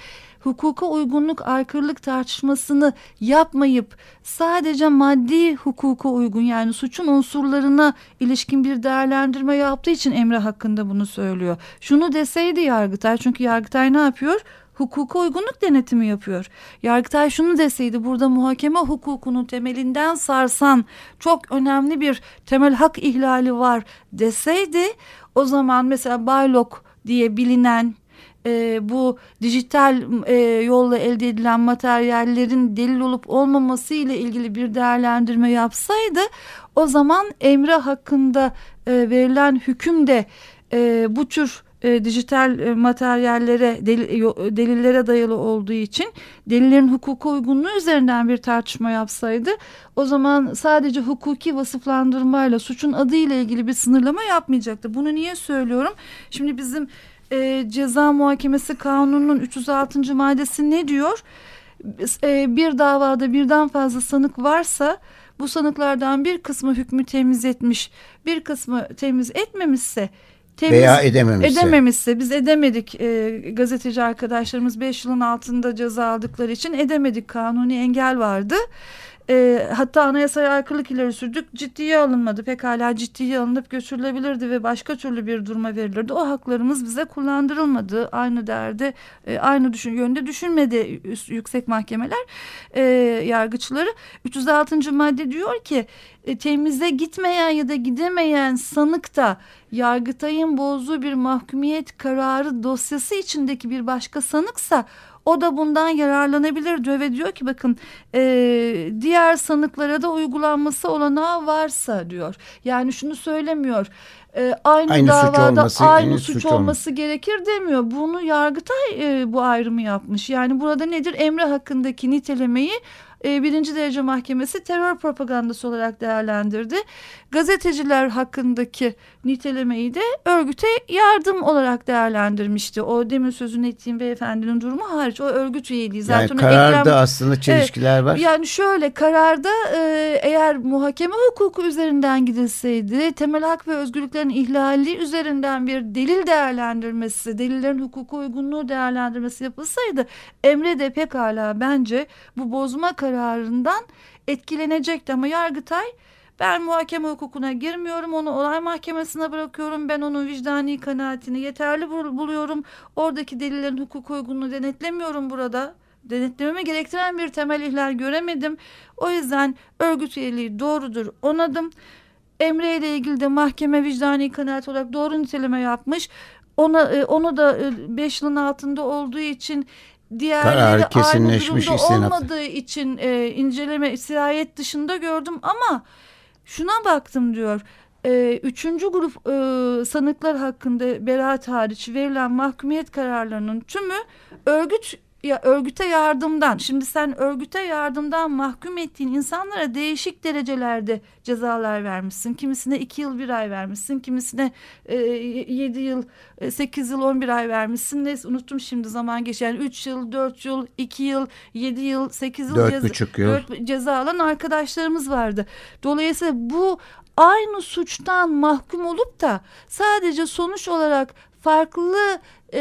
Speaker 3: hukuka uygunluk aykırılık tartışmasını yapmayıp sadece maddi hukuka uygun yani suçun unsurlarına ilişkin bir değerlendirme yaptığı için Emre hakkında bunu söylüyor. Şunu deseydi Yargıtay çünkü Yargıtay ne yapıyor? Hukuka uygunluk denetimi yapıyor. Yargıtay şunu deseydi burada muhakeme hukukunun temelinden sarsan çok önemli bir temel hak ihlali var deseydi o zaman mesela Baylok diye bilinen e, bu dijital e, yolla elde edilen materyallerin delil olup olmaması ile ilgili bir değerlendirme yapsaydı o zaman Emre hakkında e, verilen hüküm de e, bu tür e, dijital e, materyallere deli- yo- delillere dayalı olduğu için delillerin hukuka uygunluğu üzerinden bir tartışma yapsaydı o zaman sadece hukuki vasıflandırmayla suçun adı ile ilgili bir sınırlama yapmayacaktı. Bunu niye söylüyorum? Şimdi bizim e, ceza muhakemesi kanununun 306. maddesi ne diyor? E, bir davada birden fazla sanık varsa bu sanıklardan bir kısmı hükmü temiz etmiş, bir kısmı temiz etmemişse temiz
Speaker 2: veya edememişse.
Speaker 3: edememişse biz edemedik e, gazeteci arkadaşlarımız 5 yılın altında ceza aldıkları için edemedik kanuni engel vardı. E, hatta anayasaya aykırılık ileri sürdük ciddiye alınmadı pekala ciddiye alınıp götürülebilirdi ve başka türlü bir duruma verilirdi. O haklarımız bize kullandırılmadı aynı derde e, aynı düşün yönde düşünmedi yüksek mahkemeler e, yargıçları 306. madde diyor ki e, temize gitmeyen ya da gidemeyen sanık da Yargıtay'ın bozduğu bir mahkumiyet kararı dosyası içindeki bir başka sanıksa o da bundan yararlanabilir diyor ve diyor ki bakın e, diğer sanıklara da uygulanması olanağı varsa diyor. Yani şunu söylemiyor. e, aynı,
Speaker 2: Aynı suç
Speaker 3: davada
Speaker 2: olması,
Speaker 3: aynı
Speaker 2: aynı
Speaker 3: suç,
Speaker 2: suç
Speaker 3: olması gerekir demiyor. Bunu Yargıtay e, bu ayrımı yapmış. Yani burada nedir? Emre hakkındaki nitelemeyi e, birinci derece mahkemesi terör propagandası olarak değerlendirdi. Gazeteciler hakkındaki nitelemeyi de örgüte yardım olarak değerlendirmişti. O demin sözünü ettiğim beyefendinin durumu hariç o örgüt üyeliği.
Speaker 2: Yani
Speaker 3: Zaten o
Speaker 2: kararda
Speaker 3: eklem-
Speaker 2: aslında çelişkiler var.
Speaker 3: yani şöyle kararda e, eğer muhakeme hukuku üzerinden gidilseydi temel hak ve özgürlüklerin ihlali üzerinden bir delil değerlendirmesi, delillerin hukuka uygunluğu değerlendirmesi yapılsaydı Emre de pekala bence bu bozma kararından etkilenecekti ama Yargıtay ben muhakeme hukukuna girmiyorum onu olay mahkemesine bırakıyorum ben onun vicdani kanaatini yeterli bul- buluyorum oradaki delillerin hukuk uygunluğunu denetlemiyorum burada denetlememi gerektiren bir temel ihlal göremedim. O yüzden örgüt üyeliği doğrudur onadım. Emre ile ilgili de mahkeme vicdani kanaat olarak doğru niteleme yapmış. Ona e, onu da 5 yılın altında olduğu için diğerleri aynı
Speaker 2: kesinleşmiş
Speaker 3: durumda
Speaker 2: istinaf.
Speaker 3: olmadığı için e, inceleme sirayet dışında gördüm ama şuna baktım diyor. E, üçüncü grup e, sanıklar hakkında beraat hariç verilen mahkumiyet kararlarının tümü örgüt ya örgüte yardımdan şimdi sen örgüte yardımdan mahkum ettiğin insanlara değişik derecelerde cezalar vermişsin. Kimisine iki yıl bir ay vermişsin. Kimisine e, yedi yıl e, sekiz yıl on bir ay vermişsin. Neyse unuttum şimdi zaman geçen yani üç yıl dört yıl iki yıl yedi yıl sekiz yıl
Speaker 2: Dört
Speaker 3: ceza-
Speaker 2: buçuk yıl.
Speaker 3: dört ceza alan arkadaşlarımız vardı. Dolayısıyla bu aynı suçtan mahkum olup da sadece sonuç olarak farklı e,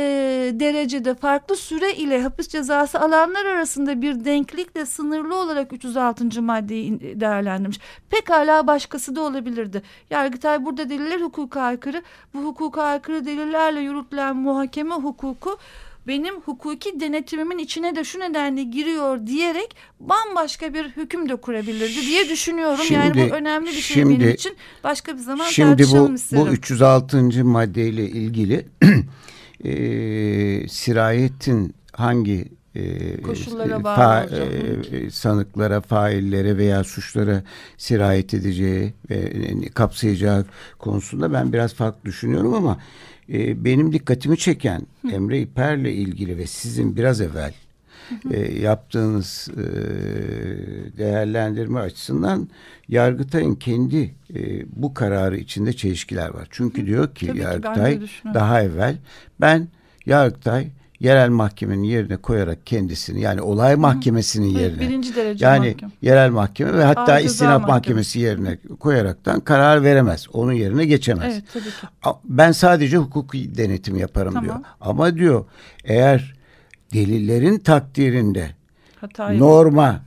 Speaker 3: derecede farklı süre ile hapis cezası alanlar arasında bir denklikle sınırlı olarak 306. maddeyi değerlendirmiş. Pekala başkası da olabilirdi. Yargıtay burada deliller hukuka aykırı. Bu hukuka aykırı delillerle yürütülen muhakeme hukuku benim hukuki denetimimin içine de şu nedenle giriyor diyerek bambaşka bir hüküm de kurabilirdi diye düşünüyorum. yani
Speaker 2: Şimdi-
Speaker 3: bu önemli bir şey
Speaker 2: şimdi-
Speaker 3: benim için. Başka bir zaman
Speaker 2: Şimdi
Speaker 3: tartışalım
Speaker 2: bu,
Speaker 3: isterim.
Speaker 2: bu 306. maddeyle ilgili e, sirayetin hangi e,
Speaker 3: Koşullara
Speaker 2: e,
Speaker 3: bağlı olacak.
Speaker 2: e, sanıklara, faillere veya suçlara sirayet edeceği ve e, kapsayacağı konusunda ben biraz farklı düşünüyorum ama e, benim dikkatimi çeken Emre İper'le ilgili ve sizin biraz evvel e, yaptığınız e, değerlendirme açısından Yargıtay'ın kendi e, bu kararı içinde çelişkiler var. Çünkü diyor ki
Speaker 3: Tabii ki,
Speaker 2: Yargıtay
Speaker 3: düşünüyorum.
Speaker 2: daha evvel ben Yargıtay yerel mahkemenin yerine koyarak kendisini yani olay mahkemesinin
Speaker 3: Evet,
Speaker 2: yerine
Speaker 3: birinci derece
Speaker 2: yani
Speaker 3: mahkem.
Speaker 2: yerel mahkeme ve hatta
Speaker 3: Ağır
Speaker 2: istinaf
Speaker 3: Mahkemesi.
Speaker 2: mahkemesi yerine koyaraktan karar veremez. Onun yerine geçemez.
Speaker 3: Evet tabii ki.
Speaker 2: Ben sadece hukuki denetim yaparım
Speaker 3: Tamam.
Speaker 2: diyor. Ama diyor eğer delillerin takdirinde.
Speaker 3: Hata
Speaker 2: norma,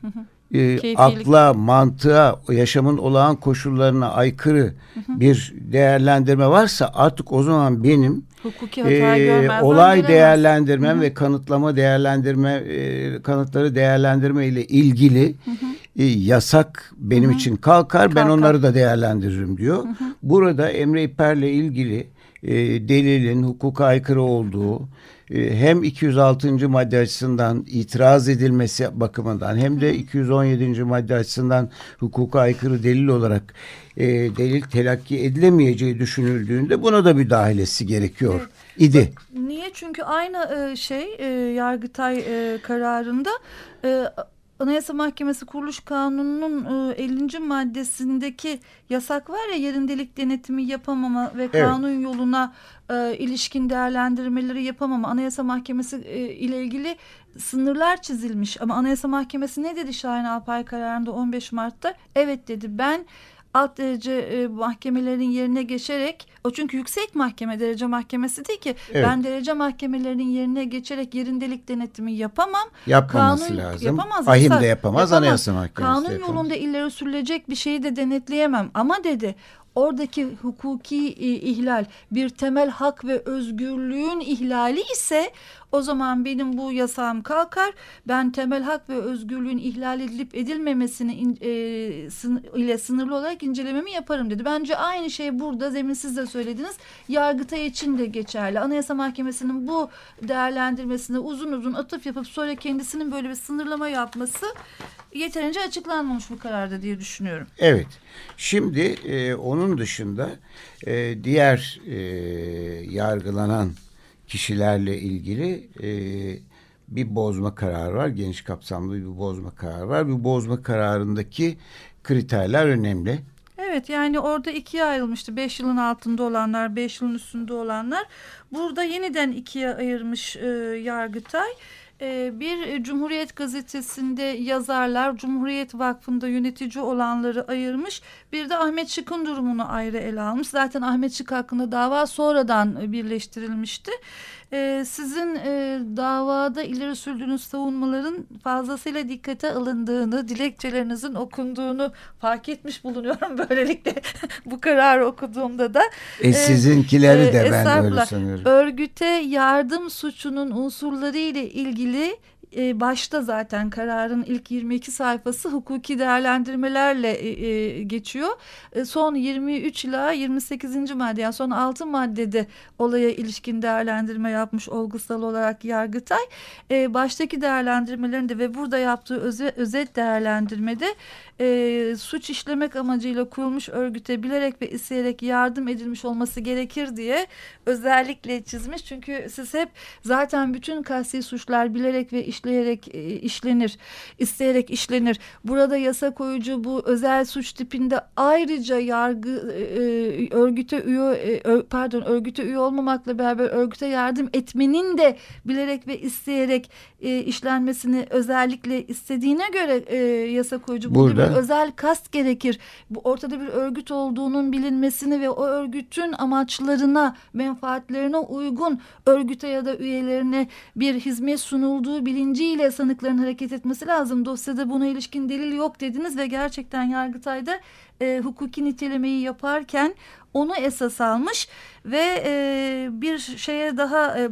Speaker 2: e, akla, mantığa, yaşamın olağan koşullarına aykırı bir değerlendirme varsa artık o zaman benim
Speaker 3: Hukuki
Speaker 2: e, olay değerlendirmem ve kanıtlama değerlendirme e, kanıtları değerlendirme ile ilgili e, yasak benim için kalkar, ben
Speaker 3: Kalkar.
Speaker 2: onları da değerlendiririm diyor. Burada Emre İper'le ilgili e, delilin hukuka aykırı olduğu e, hem 206. madde açısından itiraz edilmesi bakımından hem de 217. madde açısından hukuka aykırı delil olarak e, delil telakki edilemeyeceği düşünüldüğünde buna da müdahalesi gerekiyor idi.
Speaker 3: Niye? Çünkü aynı e, şey e, Yargıtay e, kararında Anayasa Mahkemesi Kuruluş Kanunu'nun e, 50. maddesindeki yasak var ya yerindelik denetimi yapamama ve kanun yoluna e, ilişkin değerlendirmeleri yapamama. Anayasa Mahkemesi e, ile ilgili sınırlar çizilmiş ama Anayasa Mahkemesi ne dedi Şahin Alpay kararında 15 Mart'ta? Evet dedi ben alt derece e, mahkemelerin yerine geçerek o çünkü yüksek mahkeme derece mahkemesi değil ki
Speaker 2: Evet.
Speaker 3: ben derece mahkemelerinin yerine geçerek yerindelik denetimi yapamam.
Speaker 2: Yapmaması
Speaker 3: Kanun
Speaker 2: lazım.
Speaker 3: yapamaz.
Speaker 2: Ahim de yapamaz, Anayasa Mahkemesi
Speaker 3: Kanun
Speaker 2: yapamaz.
Speaker 3: yolunda ileri sürülecek bir şeyi de denetleyemem. Ama dedi oradaki hukuki e, ihlal bir temel hak ve özgürlüğün ihlali ise o zaman benim bu yasağım kalkar. Ben temel hak ve özgürlüğün ihlal edilip edilmemesini in- e, sın- ile sınırlı olarak incelememi yaparım dedi. Bence aynı şey burada demin siz de söylediniz. Yargıtay için de geçerli. Anayasa Mahkemesi'nin bu değerlendirmesine uzun uzun atıf yapıp sonra kendisinin böyle bir sınırlama yapması yeterince açıklanmamış bu kararda diye düşünüyorum.
Speaker 2: Evet. Şimdi e, onun dışında e, diğer e, yargılanan kişilerle ilgili e, bir bozma kararı var. Geniş kapsamlı bir bozma kararı var. Bu bozma kararındaki kriterler önemli.
Speaker 3: Evet yani orada ikiye ayrılmıştı. 5 yılın altında olanlar, 5 yılın üstünde olanlar. Burada yeniden ikiye ayırmış e, Yargıtay. E, bir e, Cumhuriyet Gazetesi'nde yazarlar, Cumhuriyet Vakfı'nda yönetici olanları ayırmış. Bir de Ahmet Şık'ın durumunu ayrı ele almış. Zaten Ahmet Şık hakkında dava sonradan e, birleştirilmişti. E, sizin e, davada ileri sürdüğünüz savunmaların fazlasıyla dikkate alındığını, dilekçelerinizin okunduğunu fark etmiş bulunuyorum böylelikle bu kararı okuduğumda da.
Speaker 2: E, sizinkileri de ben öyle sanıyorum.
Speaker 3: Örgüte yardım suçunun unsurları ile ilgili e, başta zaten kararın ilk 22 sayfası hukuki değerlendirmelerle e, e, geçiyor. E, son 23 ila 28. madde yani son 6 maddede olaya ilişkin değerlendirme yapmış olgusal olarak Yargıtay. E, baştaki değerlendirmelerinde ve burada yaptığı öze, özet değerlendirmede e, suç işlemek amacıyla kurulmuş örgüte bilerek ve isteyerek yardım edilmiş olması gerekir diye özellikle çizmiş. Çünkü siz hep zaten bütün kasti suçlar bilerek ve işleyerek e, işlenir, isteyerek işlenir. Burada yasa koyucu bu özel suç tipinde ayrıca yargı e, e örgüte üye e, pardon örgüte üye olmamakla beraber örgüte yardım etmenin de bilerek ve isteyerek e, işlenmesini özellikle istediğine göre e, yasa koyucu burada bir özel kast gerekir. Bu ortada bir örgüt olduğunun bilinmesini ve o örgütün amaçlarına, menfaatlerine uygun örgüte ya da üyelerine bir hizmet sunulduğu bilinciyle sanıkların hareket etmesi lazım. Dosyada buna ilişkin delil yok dediniz ve gerçekten Yargıtay'da e, hukuki nitelemeyi yaparken onu esas almış ve e, bir şeye daha e,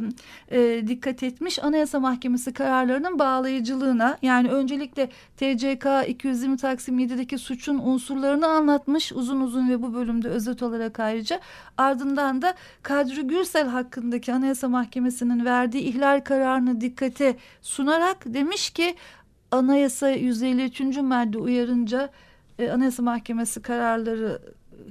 Speaker 3: e, dikkat etmiş Anayasa Mahkemesi kararlarının bağlayıcılığına yani öncelikle TCK 220 Taksim 7'deki suçun unsurlarını anlatmış uzun uzun ve bu bölümde özet olarak ayrıca ardından da Kadri Gürsel hakkındaki Anayasa Mahkemesi'nin verdiği ihlal kararını dikkate sunarak demiş ki Anayasa 153. madde uyarınca e, Anayasa Mahkemesi kararları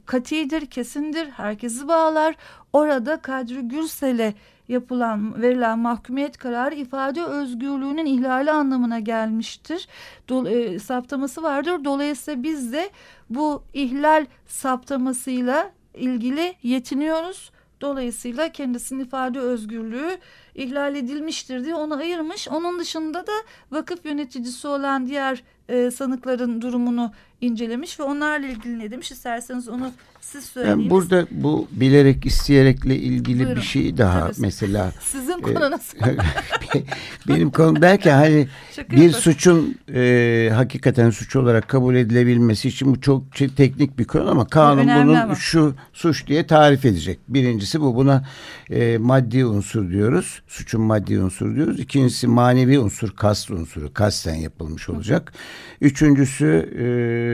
Speaker 3: katidir, kesindir, herkesi bağlar. Orada Kadri Gürsel'e yapılan verilen mahkumiyet kararı ifade özgürlüğünün ihlali anlamına gelmiştir. Dol e, saptaması vardır. Dolayısıyla biz de bu ihlal saptamasıyla ilgili yetiniyoruz. Dolayısıyla kendisinin ifade özgürlüğü ihlal edilmiştir diye onu ayırmış. Onun dışında da vakıf yöneticisi olan diğer e, sanıkların durumunu incelemiş ve onlarla ilgili ne demiş isterseniz onu siz söyleyiniz.
Speaker 2: Yani burada bu bilerek isteyekle ilgili
Speaker 3: Buyurun.
Speaker 2: bir şey daha
Speaker 3: Tabii.
Speaker 2: mesela.
Speaker 3: Sizin
Speaker 2: e,
Speaker 3: konunuz.
Speaker 2: benim konum belki hani
Speaker 3: Şaka
Speaker 2: bir
Speaker 3: yapıyorum.
Speaker 2: suçun e, hakikaten suç olarak kabul edilebilmesi için bu çok şey- teknik bir konu ama kanun
Speaker 3: Önemli
Speaker 2: bunun
Speaker 3: ama.
Speaker 2: şu suç diye tarif edecek. Birincisi bu buna e, maddi unsur diyoruz. Suçun maddi unsur diyoruz. İkincisi manevi unsur kast unsuru. Kasten yapılmış olacak. Üçüncüsü e,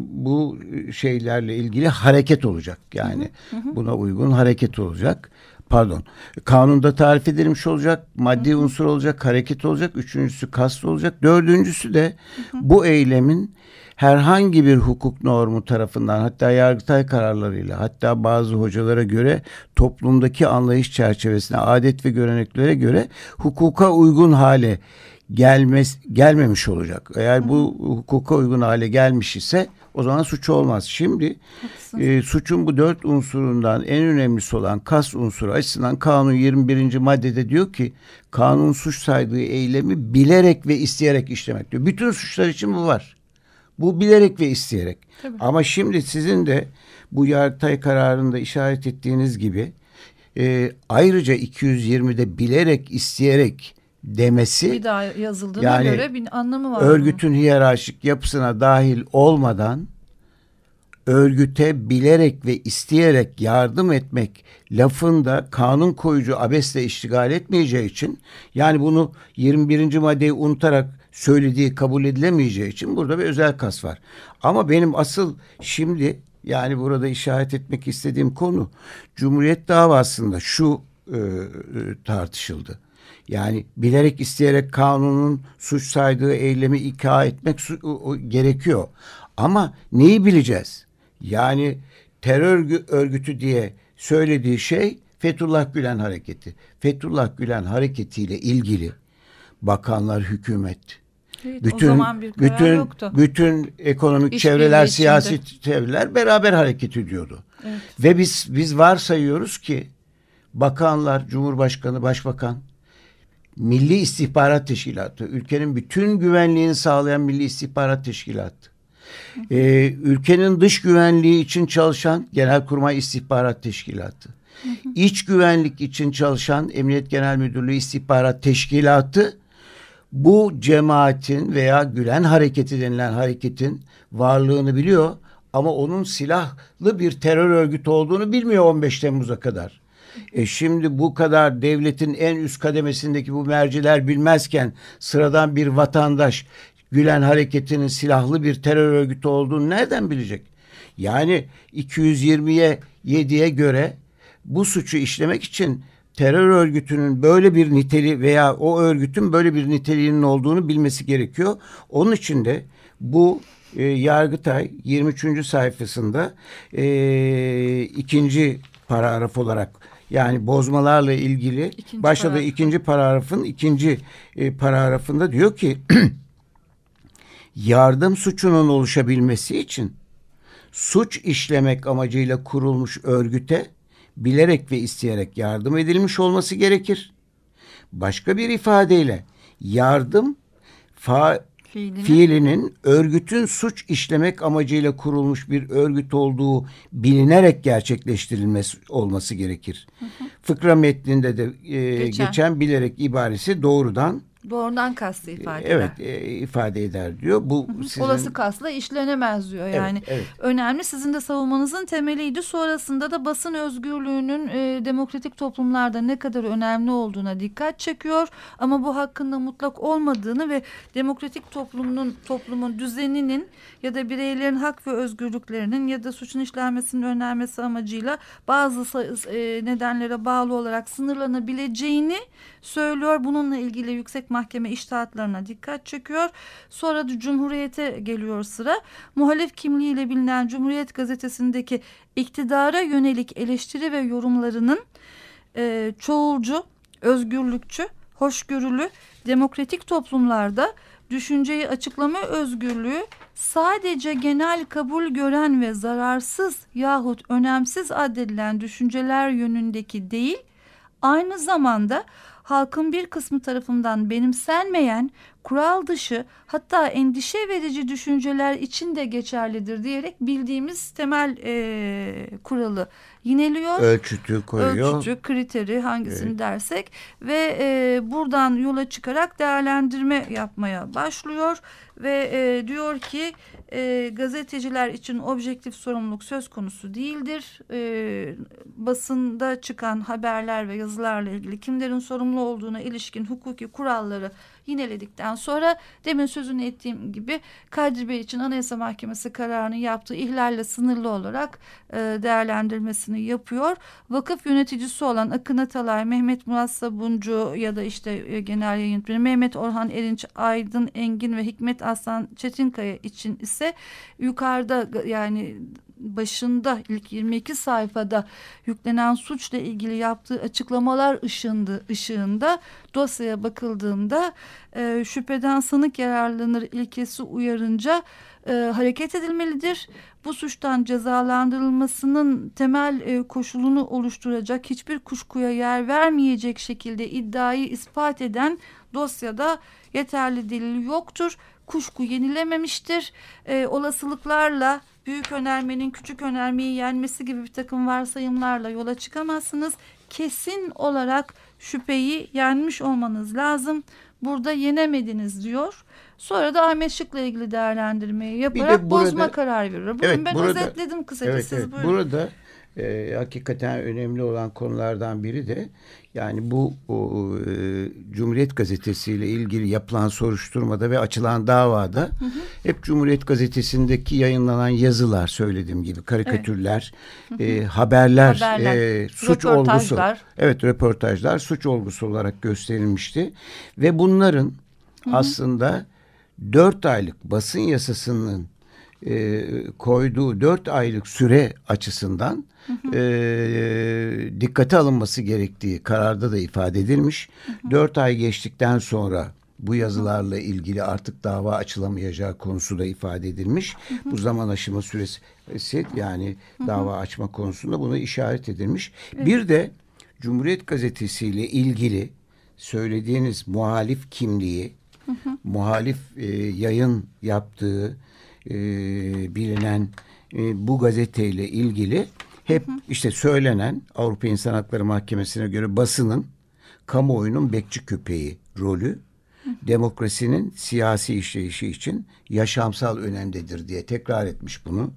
Speaker 2: bu şeylerle ilgili hareket olacak. Yani buna uygun hareket olacak. Pardon. Kanunda tarif edilmiş olacak. Maddi unsur olacak. Hareket olacak. Üçüncüsü kast olacak. Dördüncüsü de bu eylemin herhangi bir hukuk normu tarafından hatta yargıtay kararlarıyla hatta bazı hocalara göre toplumdaki anlayış çerçevesine adet ve göreneklere göre hukuka uygun hale gelmez, gelmemiş olacak. Eğer bu hukuka uygun hale gelmiş ise o zaman suç olmaz. Şimdi e, suçun bu dört unsurundan en önemlisi olan kas unsuru açısından kanun 21. maddede diyor ki kanun suç saydığı eylemi bilerek ve isteyerek işlemek diyor. Bütün suçlar için bu var. Bu bilerek ve isteyerek. Ama şimdi sizin de bu Yargıtay kararında işaret ettiğiniz gibi e, ayrıca 220'de bilerek isteyerek demesi
Speaker 3: bir daha yazıldığına
Speaker 2: Yani
Speaker 3: göre bir anlamı var. bunun.
Speaker 2: örgütün hiyerarşik yapısına dahil olmadan örgüte bilerek ve isteyerek yardım etmek lafında kanun koyucu abesle iştigal etmeyeceği için yani bunu 21. maddeyi unutarak söylediği kabul edilemeyeceği için burada bir özel kas var. Ama benim asıl şimdi yani burada işaret etmek istediğim konu Cumhuriyet davasında şu e, e, tartışıldı. Yani bilerek isteyerek kanunun suç saydığı eylemi ika etmek gerekiyor. Ama neyi bileceğiz? Yani terör gü- örgütü diye söylediği şey Fethullah Gülen hareketi. Fethullah Gülen hareketiyle ilgili bakanlar, hükümet,
Speaker 3: Evet, o
Speaker 2: bütün
Speaker 3: zaman bir karar
Speaker 2: bütün
Speaker 3: yoktu.
Speaker 2: bütün ekonomik
Speaker 3: İşbirliği
Speaker 2: çevreler,
Speaker 3: içinde.
Speaker 2: siyasi çevreler beraber hareket ediyordu.
Speaker 3: Evet.
Speaker 2: Ve biz biz varsayıyoruz ki bakanlar, cumhurbaşkanı, başbakan, Milli İstihbarat Teşkilatı, ülkenin bütün güvenliğini sağlayan Milli İstihbarat Teşkilatı, ee, ülkenin dış güvenliği için çalışan Genelkurmay İstihbarat Teşkilatı, iç güvenlik için çalışan Emniyet Genel Müdürlüğü İstihbarat Teşkilatı. Bu cemaatin veya Gülen hareketi denilen hareketin varlığını biliyor ama onun silahlı bir terör örgütü olduğunu bilmiyor 15 Temmuz'a kadar. E şimdi bu kadar devletin en üst kademesindeki bu merciler bilmezken sıradan bir vatandaş Gülen hareketinin silahlı bir terör örgütü olduğunu nereden bilecek? Yani 220'ye 7'ye göre bu suçu işlemek için terör örgütünün böyle bir niteliği veya o örgütün böyle bir niteliğinin olduğunu bilmesi gerekiyor. Onun için de bu e, Yargıtay 23. sayfasında e, ikinci paragraf olarak yani bozmalarla ilgili
Speaker 3: İkinci
Speaker 2: başladığı
Speaker 3: paragraf.
Speaker 2: ikinci paragrafın ikinci e, paragrafında diyor ki yardım suçunun oluşabilmesi için suç işlemek amacıyla kurulmuş örgüte bilerek ve isteyerek yardım edilmiş olması gerekir. Başka bir ifadeyle yardım fa
Speaker 3: Fiilini.
Speaker 2: fiilinin örgütün suç işlemek amacıyla kurulmuş bir örgüt olduğu bilinerek gerçekleştirilmesi olması gerekir. Fıkra metninde de e,
Speaker 3: Geçen.
Speaker 2: geçen. bilerek ibaresi doğrudan
Speaker 3: Doğrudan kastı ifade eder.
Speaker 2: evet e, ifade eder diyor. Bu sizin
Speaker 3: Olası kasla işlenemez diyor
Speaker 2: Evet,
Speaker 3: yani.
Speaker 2: evet.
Speaker 3: Önemli sizin de savunmanızın temeliydi. Sonrasında da basın özgürlüğünün e, demokratik toplumlarda ne kadar önemli olduğuna dikkat çekiyor. Ama bu hakkında mutlak olmadığını ve demokratik toplumun toplumun düzeninin ya da bireylerin hak ve özgürlüklerinin ya da suçun işlenmesinin önlenmesi amacıyla bazı e, nedenlere bağlı olarak sınırlanabileceğini söylüyor. Bununla ilgili yüksek mahkeme iştahatlarına dikkat çekiyor. Sonra da Cumhuriyet'e geliyor sıra. Muhalif kimliğiyle bilinen Cumhuriyet gazetesindeki iktidara yönelik eleştiri ve yorumlarının e, çoğulcu, özgürlükçü, hoşgörülü, demokratik toplumlarda düşünceyi açıklama özgürlüğü sadece genel kabul gören ve zararsız yahut önemsiz addedilen düşünceler yönündeki değil, aynı zamanda halkın bir kısmı tarafından benimsenmeyen kural dışı hatta endişe verici düşünceler için de geçerlidir diyerek bildiğimiz temel eee, kuralı yineliyor
Speaker 2: ölçütü koyuyor.
Speaker 3: ölçücü kriteri hangisini dersek ve e, buradan yola çıkarak değerlendirme yapmaya başlıyor ve e, diyor ki e, gazeteciler için objektif sorumluluk söz konusu değildir. E, basında çıkan haberler ve yazılarla ilgili kimlerin sorumlu olduğuna ilişkin hukuki kuralları yineledikten sonra demin sözünü ettiğim gibi Kadri Bey için Anayasa Mahkemesi kararını yaptığı ihlalle sınırlı olarak e, değerlendirmesini yapıyor. Vakıf yöneticisi olan Akın Atalay, Mehmet Murat Sabuncu ya da işte e, genel yayın Mehmet Orhan Erinç, Aydın Engin ve Hikmet Aslan Çetinkaya için ise yukarıda yani başında ilk 22 sayfada yüklenen suçla ilgili yaptığı açıklamalar ışığında, ışığında dosyaya bakıldığında e, şüpheden sanık yararlanır ilkesi uyarınca e, hareket edilmelidir. Bu suçtan cezalandırılmasının temel e, koşulunu oluşturacak hiçbir kuşkuya yer vermeyecek şekilde iddiayı ispat eden dosyada yeterli delil yoktur. Kuşku yenilememiştir. E, olasılıklarla büyük önermenin küçük önermeyi yenmesi gibi bir takım varsayımlarla yola çıkamazsınız. Kesin olarak şüpheyi yenmiş olmanız lazım. Burada yenemediniz diyor. Sonra da Ahmet Şık'la ilgili değerlendirmeyi yaparak
Speaker 2: burada-
Speaker 3: bozma kararı veriyor. Bugün
Speaker 2: Evet,
Speaker 3: ben
Speaker 2: burada-
Speaker 3: özetledim kısaca.
Speaker 2: Evet, evet.
Speaker 3: buyurun.
Speaker 2: Burada e, hakikaten önemli olan konulardan biri de yani bu o, e, Cumhuriyet Gazetesi ile ilgili yapılan soruşturmada ve açılan davada hep Cumhuriyet Gazetesi'ndeki yayınlanan yazılar söylediğim gibi karikatürler, e, haberler,
Speaker 3: Haberler,
Speaker 2: e, suç olgusu. Evet röportajlar suç olgusu olarak gösterilmişti. Ve bunların aslında dört aylık basın yasasının e, koyduğu dört aylık süre açısından e, dikkate alınması gerektiği kararda da ifade edilmiş. Dört ay geçtikten sonra bu yazılarla ilgili artık dava açılamayacağı konusu da ifade edilmiş. Bu zaman aşımı süresi yani dava açma konusunda buna işaret edilmiş. Bir de Cumhuriyet Gazetesi ile ilgili söylediğiniz muhalif kimliği, muhalif e, yayın yaptığı e, bilinen e, bu gazeteyle ilgili hep işte söylenen Avrupa İnsan Hakları Mahkemesi'ne göre basının kamuoyunun bekçi köpeği rolü demokrasinin siyasi işleyişi için yaşamsal önemdedir diye tekrar etmiş bunu.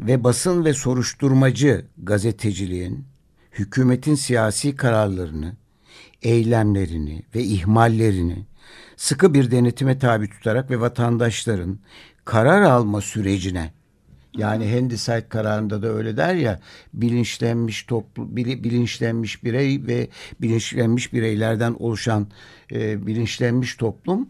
Speaker 2: Ve basın ve soruşturmacı gazeteciliğin hükümetin siyasi kararlarını, eylemlerini ve ihmallerini sıkı bir denetime tabi tutarak ve vatandaşların karar alma sürecine yani Handicide kararında da öyle der ya bilinçlenmiş toplu bilinçlenmiş birey ve bilinçlenmiş bireylerden oluşan e, bilinçlenmiş toplum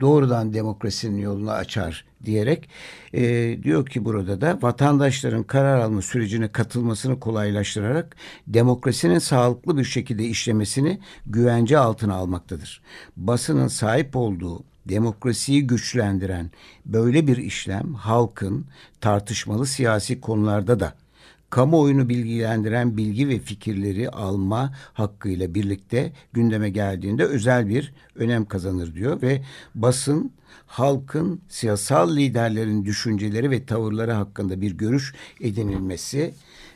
Speaker 2: doğrudan demokrasinin yolunu açar diyerek e, diyor ki burada da vatandaşların karar alma sürecine katılmasını kolaylaştırarak demokrasinin sağlıklı bir şekilde işlemesini güvence altına almaktadır. Basının sahip olduğu demokrasiyi güçlendiren böyle bir işlem halkın tartışmalı siyasi konularda da kamuoyunu bilgilendiren bilgi ve fikirleri alma hakkıyla birlikte gündeme geldiğinde özel bir önem kazanır diyor ve basın halkın siyasal liderlerin düşünceleri ve tavırları hakkında bir görüş edinilmesi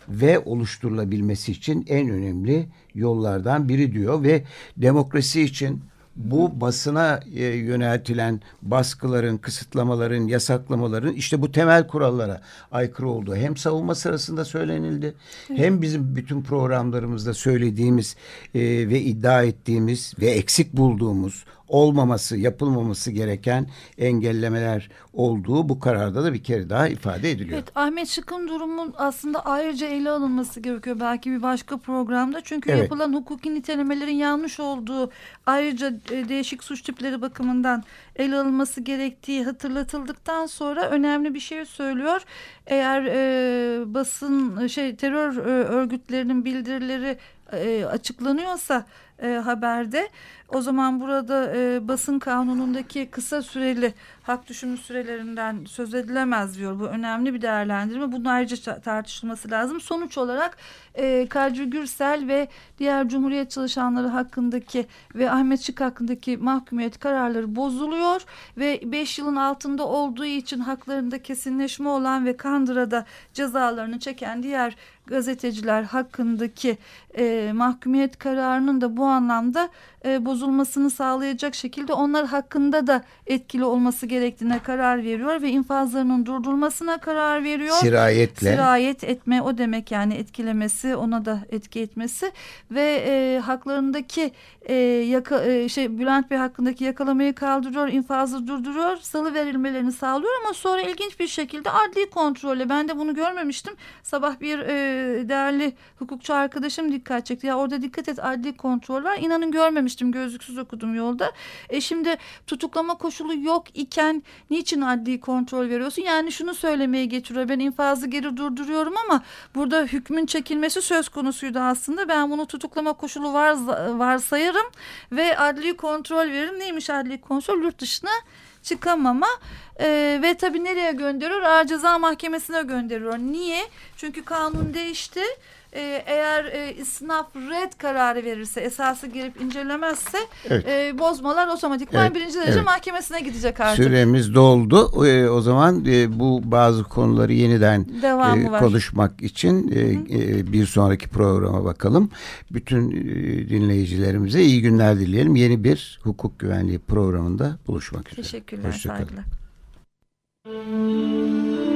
Speaker 2: ve oluşturulabilmesi için en önemli yollardan biri diyor ve demokrasi için bu basına e, yöneltilen baskıların, kısıtlamaların, yasaklamaların işte bu temel kurallara aykırı olduğu hem savunma sırasında söylenildi evet. hem bizim bütün programlarımızda söylediğimiz e, ve iddia ettiğimiz ve eksik bulduğumuz olmaması, yapılmaması gereken engellemeler olduğu bu kararda da bir kere daha ifade ediliyor.
Speaker 3: Evet, Ahmet Şık'ın durumun aslında ayrıca ele alınması gerekiyor belki bir başka programda. Çünkü evet. yapılan hukuki nitelemelerin yanlış olduğu ayrıca e, değişik suç tipleri bakımından ele alınması gerektiği hatırlatıldıktan sonra önemli bir şey söylüyor. Eğer e, basın şey terör e, örgütlerinin bildirileri e, açıklanıyorsa e, haberde o zaman burada e, basın kanunundaki kısa süreli hak düşümü sürelerinden söz edilemez diyor. Bu önemli bir değerlendirme. Bunun ayrıca tartışılması lazım. Sonuç olarak e, Kadri Gürsel ve diğer Cumhuriyet çalışanları hakkındaki ve Ahmet Şık hakkındaki mahkumiyet kararları bozuluyor ve 5 yılın altında olduğu için haklarında kesinleşme olan ve Kandıra'da cezalarını çeken diğer gazeteciler hakkındaki e, mahkumiyet kararının da bu anlamda e, bozulmasını sağlayacak şekilde onlar hakkında da etkili olması gerektiğine karar veriyor ve infazlarının durdurulmasına karar veriyor.
Speaker 2: Sirayetle.
Speaker 3: Sirayet etme o demek yani etkilemesi ona da etki etmesi ve e, haklarındaki e, yaka, e, şey Bülent Bey hakkındaki yakalamayı kaldırıyor, infazı durduruyor, salı verilmelerini sağlıyor ama sonra ilginç bir şekilde adli kontrolle ben de bunu görmemiştim. Sabah bir e, değerli hukukçu arkadaşım dikkat çekti. Ya orada dikkat et adli kontrol var. İnanın görmemiştim gözlüksüz okudum yolda. E şimdi tutuklama koşulu yok iken niçin adli kontrol veriyorsun? Yani şunu söylemeye getiriyor. Ben infazı geri durduruyorum ama burada hükmün çekilmesi söz konusuydu aslında. Ben bunu tutuklama koşulu var, varsayarım ve adli kontrol veririm. Neymiş adli kontrol? Yurt dışına çıkamama e, ve tabii nereye gönderiyor? Ağır Ceza Mahkemesi'ne gönderiyor. Niye? Çünkü kanun değişti e, eğer e, isnaf red kararı verirse esası girip incelemezse evet. e, bozmalar otomatikman evet. birinci derece evet. mahkemesine gidecek artık.
Speaker 2: Süremiz doldu. E, o zaman e, bu bazı konuları yeniden e, konuşmak için e, e, bir sonraki programa bakalım. Bütün e, dinleyicilerimize iyi günler dileyelim. Yeni bir hukuk güvenliği programında buluşmak üzere.
Speaker 3: Teşekkürler. Hoşçakalın. Saygılar.